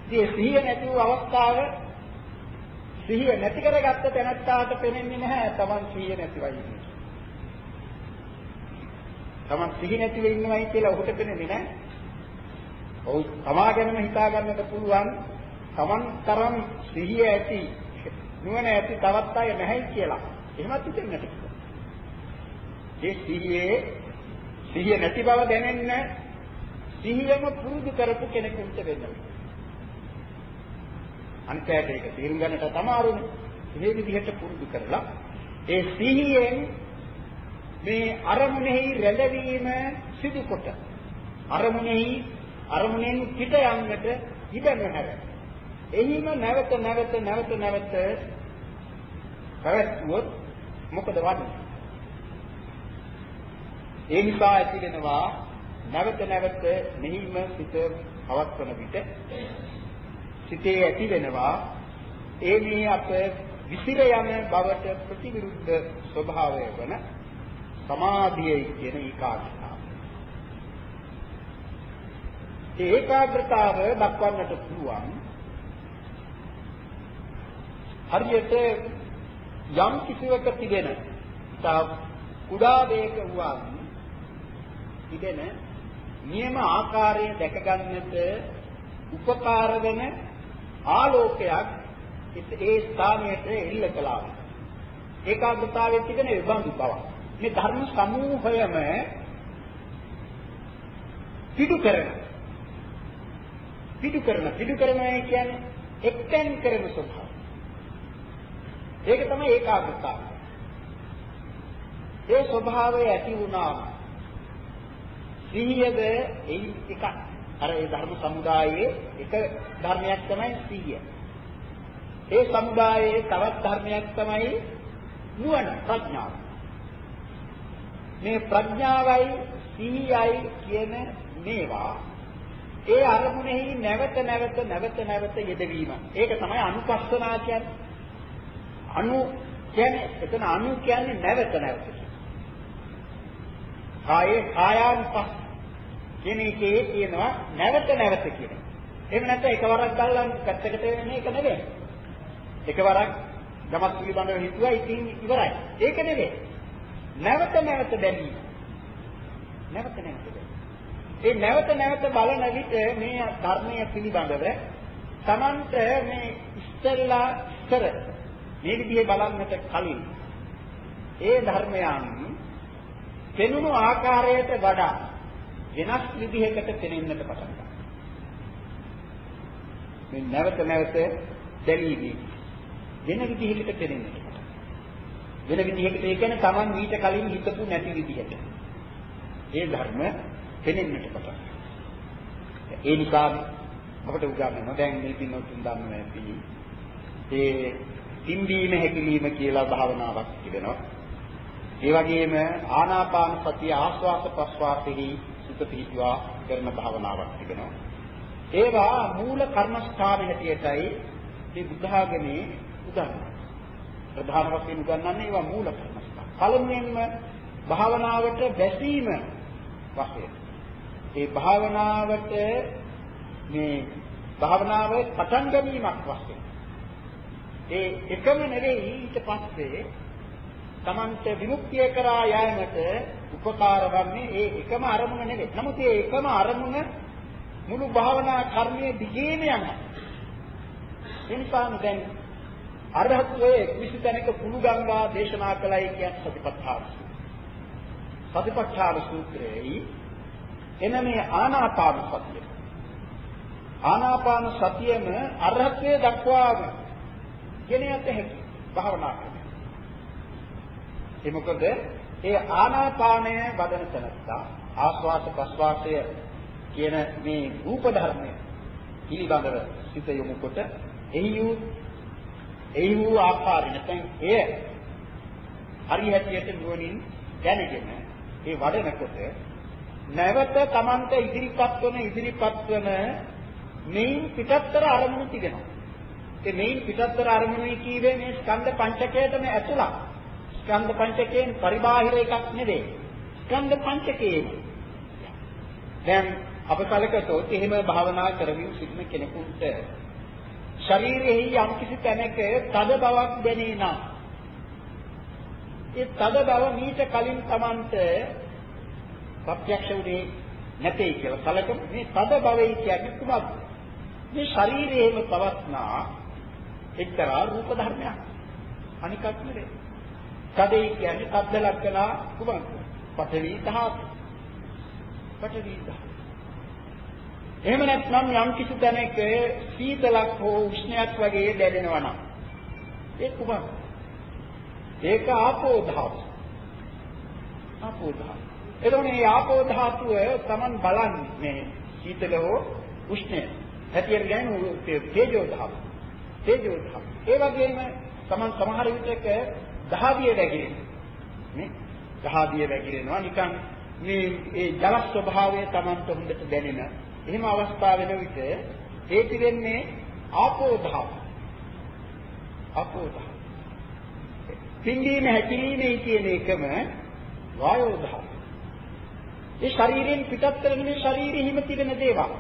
A: ඉතින් සිහිය නැති වූ අවස්ථාව සිහිය නැති කරගත්ත තැනත්තාට පෙනෙන්නේ නැහැ Taman සිහිය නැතිවයි කියන්නේ. Taman සිහිය නැතිව ඉන්නවයි කියලා ඔහුට පෙනෙන්නේ නැහැ. ඔහු තමා ගැනම හිතා ගන්නට පුළුවන් Taman තරම් සිහිය ඇති නුවණ ඇති තවත් අය නැහැ කියලා. එහෙමත් හිතෙන්නට පුළුවන්. ඒ සිහියේ සිහිය නැති බව දැනෙන්න සිහියම පුරුදු කරපු කෙනෙකුට වෙනවා. අනිත්‍යයට ඒක තේරුම් ගන්නට තමාරුනේ. මේ විදිහට පුරුදු කරලා ඒ සිහියෙන් මේ අරමුණෙහි රැඳවීම සිදු කොට අරමුණෙහි අරමුණෙන් පිට යන්නට ඉඩ නැහැ. එහිම නැවත නැවත නැවත නැවත පැවැත්වුවොත් මොකද වන්නේ? ඒ නිසා ඇති වෙනවා නැවත නැවත මෙහිම සිත පවත්වන විට සිතේ ඇති වෙනවා ඒ මේ අප විසිර යන බවට ප්‍රතිවිරුද්ධ ස්වභාවය වන සමාධියයි කියන ඒකාග්‍රතාව. ඒ ඒකාග්‍රතාව දක්වන්නට පුළුවන් හරියට යම් කිසිවක තිබෙන තා කුඩා වේග වූවන් තිබෙන නියම ආකාරය දැක ගන්නට උපකාර වෙන ආලෝකයක් ඒ ස්ථානයට එල්ල කළා. ඒකාග්‍රතාවයේ තිබෙන විබඳු බව. මේ ධර්ම සමූහයම පිටු කරන පිටු කරන පිටු කරනවා කියන්නේ එක්තෙන් කරන ස්වභාවය. ඒක තමයි ඒකාග්‍රතාවය. ඒ ස්වභාවය ඇති වුණාම සිහියද එයි එකක් අර ඒ ධර්ම සමුදායේ එක ධර්මයක් තමයි සිහිය. ඒ සමුදායේ තවත් ධර්මයක් තමයි නුවණ ප්‍රඥාව. මේ ප්‍රඥාවයි සිහියයි කියන මේවා ඒ අරමුණෙහි නැවත නැවත නැවත නැවත යෙදවීම. ඒක තමයි අනුපස්සනා කියන්නේ. අනු කියන්නේ එතන අනු කියන්නේ නැවත නැවත. කායේ කායානුපස්ස කියන එකේ තියෙනවා නැවත නැවත කියන. එහෙම නැත්නම් එකවරක් ගල්ලා පැත්තකට වෙන්නේ ඒක නෙවෙයි. එකවරක් ගමස් පිළිබඳව හිතුවා ඉතින් ඉවරයි. ඒක නෙවෙයි. නැවත නැවත බැලීම. නැවත නැවත ඒ නැවත නැවත බලන විට මේ ධර්මයේ පිළිබඳව Tamanට මේ ඉස්තරලා ඉස්තර මේ විදිහේ බලන්නට කලින් ඒ ධර්මයන් පෙනුණු ආකාරයට වඩා වෙනස් විදිහකට පෙනෙන්නට පටන් ගන්නවා. මේ නැවත නැවත දැලීමේ වෙන විදිහකට පෙනෙන්නට පටන් වෙන විදිහකට ඒ කියන්නේ Taman ඊට කලින් හිතපු නැති විදිහට. ඒ ධර්ම පෙනෙන්නට පටන් ඒ නිසා අපට උගන්වනවා දැන් මේ පින්නතුන් දන්නවා ඇති ඒ තින්දීම හැකිලිම කියලා භාවනාවක් තිබෙනවා. ඒ වගේම ආනාපාන සතිය ආස්වාස ප්‍රස්වාසෙහි සිත පිහිටුවා කරන භාවනාවක් තිබෙනවා. ඒවා මූල කර්මස්ථාන හැටියටයි මේ බුද්ධ ආගමේ උගන්වන්නේ. ප්‍රධාන වශයෙන් උගන්වන්නේ ඒවා මූල කර්මස්ථාන. පළමුවෙන්ම භාවනාවට බැසීම වශයෙන් ඒ භාවනාවට මේ භාවනාව පටන් ගැනීමක් වශයෙන් ඒ එකම නෙවෙයි ඊට පස්සේ Tamante විමුක්තිය කරා යෑමට උපකාර වන්නේ ඒ එකම අරමුණ නෙවෙයි. නමුත් ඒ එකම අරමුණ මුළු භාවනා කර්මයේ දිගේම යනවා. එනිසාම දැන් අරහත්වයේ කිසි තැනක කුළු ගංගා දේශනා කළයි කියන්නේ සතිපට්ඨාන සූත්‍රය. සතිපට්ඨාන සූත්‍රයේ එන මේ ආනාපාන සතිය. ආනාපාන සතියම අරහත්වයේ දක්වාම ගෙන යත හැකි භාවනා කරන. ඒ මොකද ඒ ආනාපානය වදන තැනත්තා ආස්වාද ප්‍රස්වාසය කියන මේ රූප ධර්මය පිළිබඳව සිත යොමු කොට එහි වූ එහි වූ ආකාරය නැත්නම් එය හරි හැටියට නුවණින් දැනගෙන ඒ වඩනකොට නැවත Tamanta ඉදිරිපත් වන ඉදිරිපත් වන මේන් පිටත්තර අරමුණු තිබෙනවා. ඒ මේන් පිටත්තර අරමුණුයි කීවේ මේ ස්කන්ධ පංචකයටම ඇතුළත්. ස්කන්ධ පංචකයෙන් පරිබාහිර එකක් නෙවෙයි. ස්කන්ධ පංචකයේ. දැන් අප කලකතොත් එහෙම භාවනා කරමින් සිටින කෙනෙකුට ශරීරයේ යම් කිසි තැනක තද බවක් දැනේ නම් ඒ තද බව මීට කලින් Tamanට ප්‍රත්‍යක්ෂ වුණේ නැtei කියලා සැලකමු. මේ තද භවයි කියන්නේ කුමක්ද? මේ ශරීරයේම පවස්නා එක්තරා රූප ධර්මයක්. අනිකක් නෙවේ. තදේ කියන්නේ තද්ද ලක්ෂණ කුමක්ද? පඨවි ධාතු. පඨවි ධාතු. එහෙම නැත්නම් යම් කිසි තැනක සීතලක් හෝ උෂ්ණයක් වගේ දැනෙනවා නම් ඒ කුමක්ද? ඒක ආපෝ ධාතු. ආපෝ ධාතු. එතකොට මේ ආපෝ ධාතුව Taman බලන්නේ මේ සීතල හෝ උෂ්ණය. හැටියට කියන්නේ තේජෝ ධාතුව. තේජෝ ධාතුව. ඒ වගේම Taman සමහර විටක දහදිය වැగిරෙනවා. නේ? දහදිය වැగిරෙනවා නිකන් මේ ඒ ජල ස්වභාවය Tamanට හොඳට දැනෙන. එහෙම අවස්ථා වෙන විට ඒ පිරෙන්නේ ආපෝ ධාතුව. ආපෝ ධාතුව. පින්දීම හැකිරීමේ කියන එකම වායෝ ධාතුව. ඒ ශරීරයෙන් පිටත් කරන මේ ශරීරෙහිම තිබෙන දේවල්.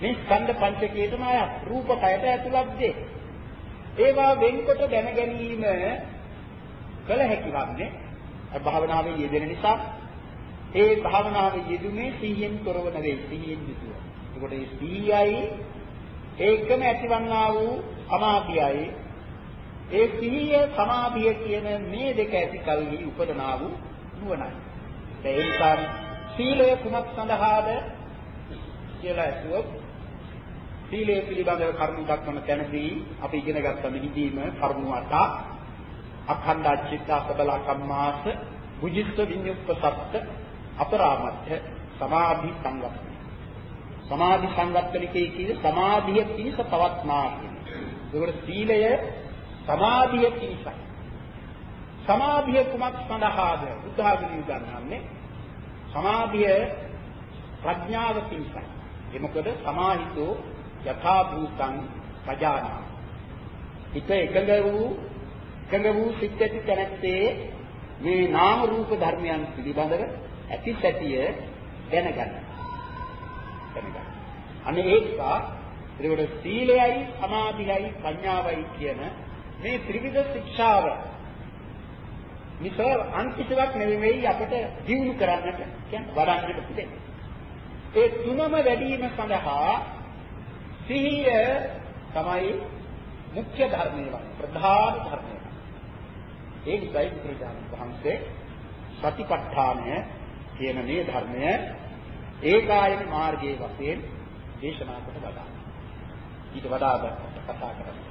A: මේ ස්කන්ධ පංචකයටම අයත් රූප කයට ඇතුළත් දේ. ඒවා වෙන්කොට දැන ගැනීම කළ හැකි වන්නේ භාවනාවේ යෙදෙන නිසා ඒ භාවනාවේ යෙදුනේ සිහියෙන් තොරව නෙවෙයි සිහියෙන් යුතුව. ඒකට මේ සිහියයි ඒකම ඇතිවන්නා වූ සමාධියයි ඒ සිහිය සමාධිය කියන මේ දෙක ඇති කල්හි උපදනා වූ නුවණයි. ඒ නිසා සීලය කුමක් සඳහාද කියලා ඇසුවොත් සීලය පිළිබඳව කරුණු දක්වන තැනදී අපි ඉගෙන ගත්ත මිනිදීම කරුණු අට අඛණ්ඩ චිත්ත සබල කම්මාස බුද්ධ විඤ්ඤුක්ත සත්ත අපරාමත්‍ය සමාධි සංගප්පන සමාධි සංගප්පනිකේ කියන්නේ සමාධිය පිණිස පවත්නා කියන්නේ ඒකට සීලය සමාධිය පිණිසයි. සමාධිය කුමක් සඳහාද? බුද්ධ ආගමේ උගන්වන්නේ සමාධිය ප්‍රඥාව පිණිසයි. ඒ මොකද සමාහිතෝ යථා භූතං පජානා. හිත එකඟ වූ එකඟ වූ සිත් ඇති තැනැත්තේ මේ නාම රූප ධර්මයන් පිළිබඳව ඇති සැටිය දැනගන්න. දැනගන්න. අනේ ඒක ඒකට සීලයයි සමාධියයි ප්‍රඥාවයි කියන මේ ත්‍රිවිධ ශික්ෂාව නිතර අන්තිමයක් නෙවෙයි අපිට දියුණු කරන්නට කියන්නේ වඩන්නට පුළුවන්. ඒ තුනම වැඩි වීම සඳහා සිහිය තමයි මුඛ්‍ය ධර්මය ප්‍රධාන ධර්මය. ඒ නිසායි බුදුරජාණන් වහන්සේ සතිපට්ඨානය කියන මේ ධර්මය ඒකායන මාර්ගයේ වශයෙන් දේශනා කොට වදා. ඊට වඩා කතා කරන්නේ.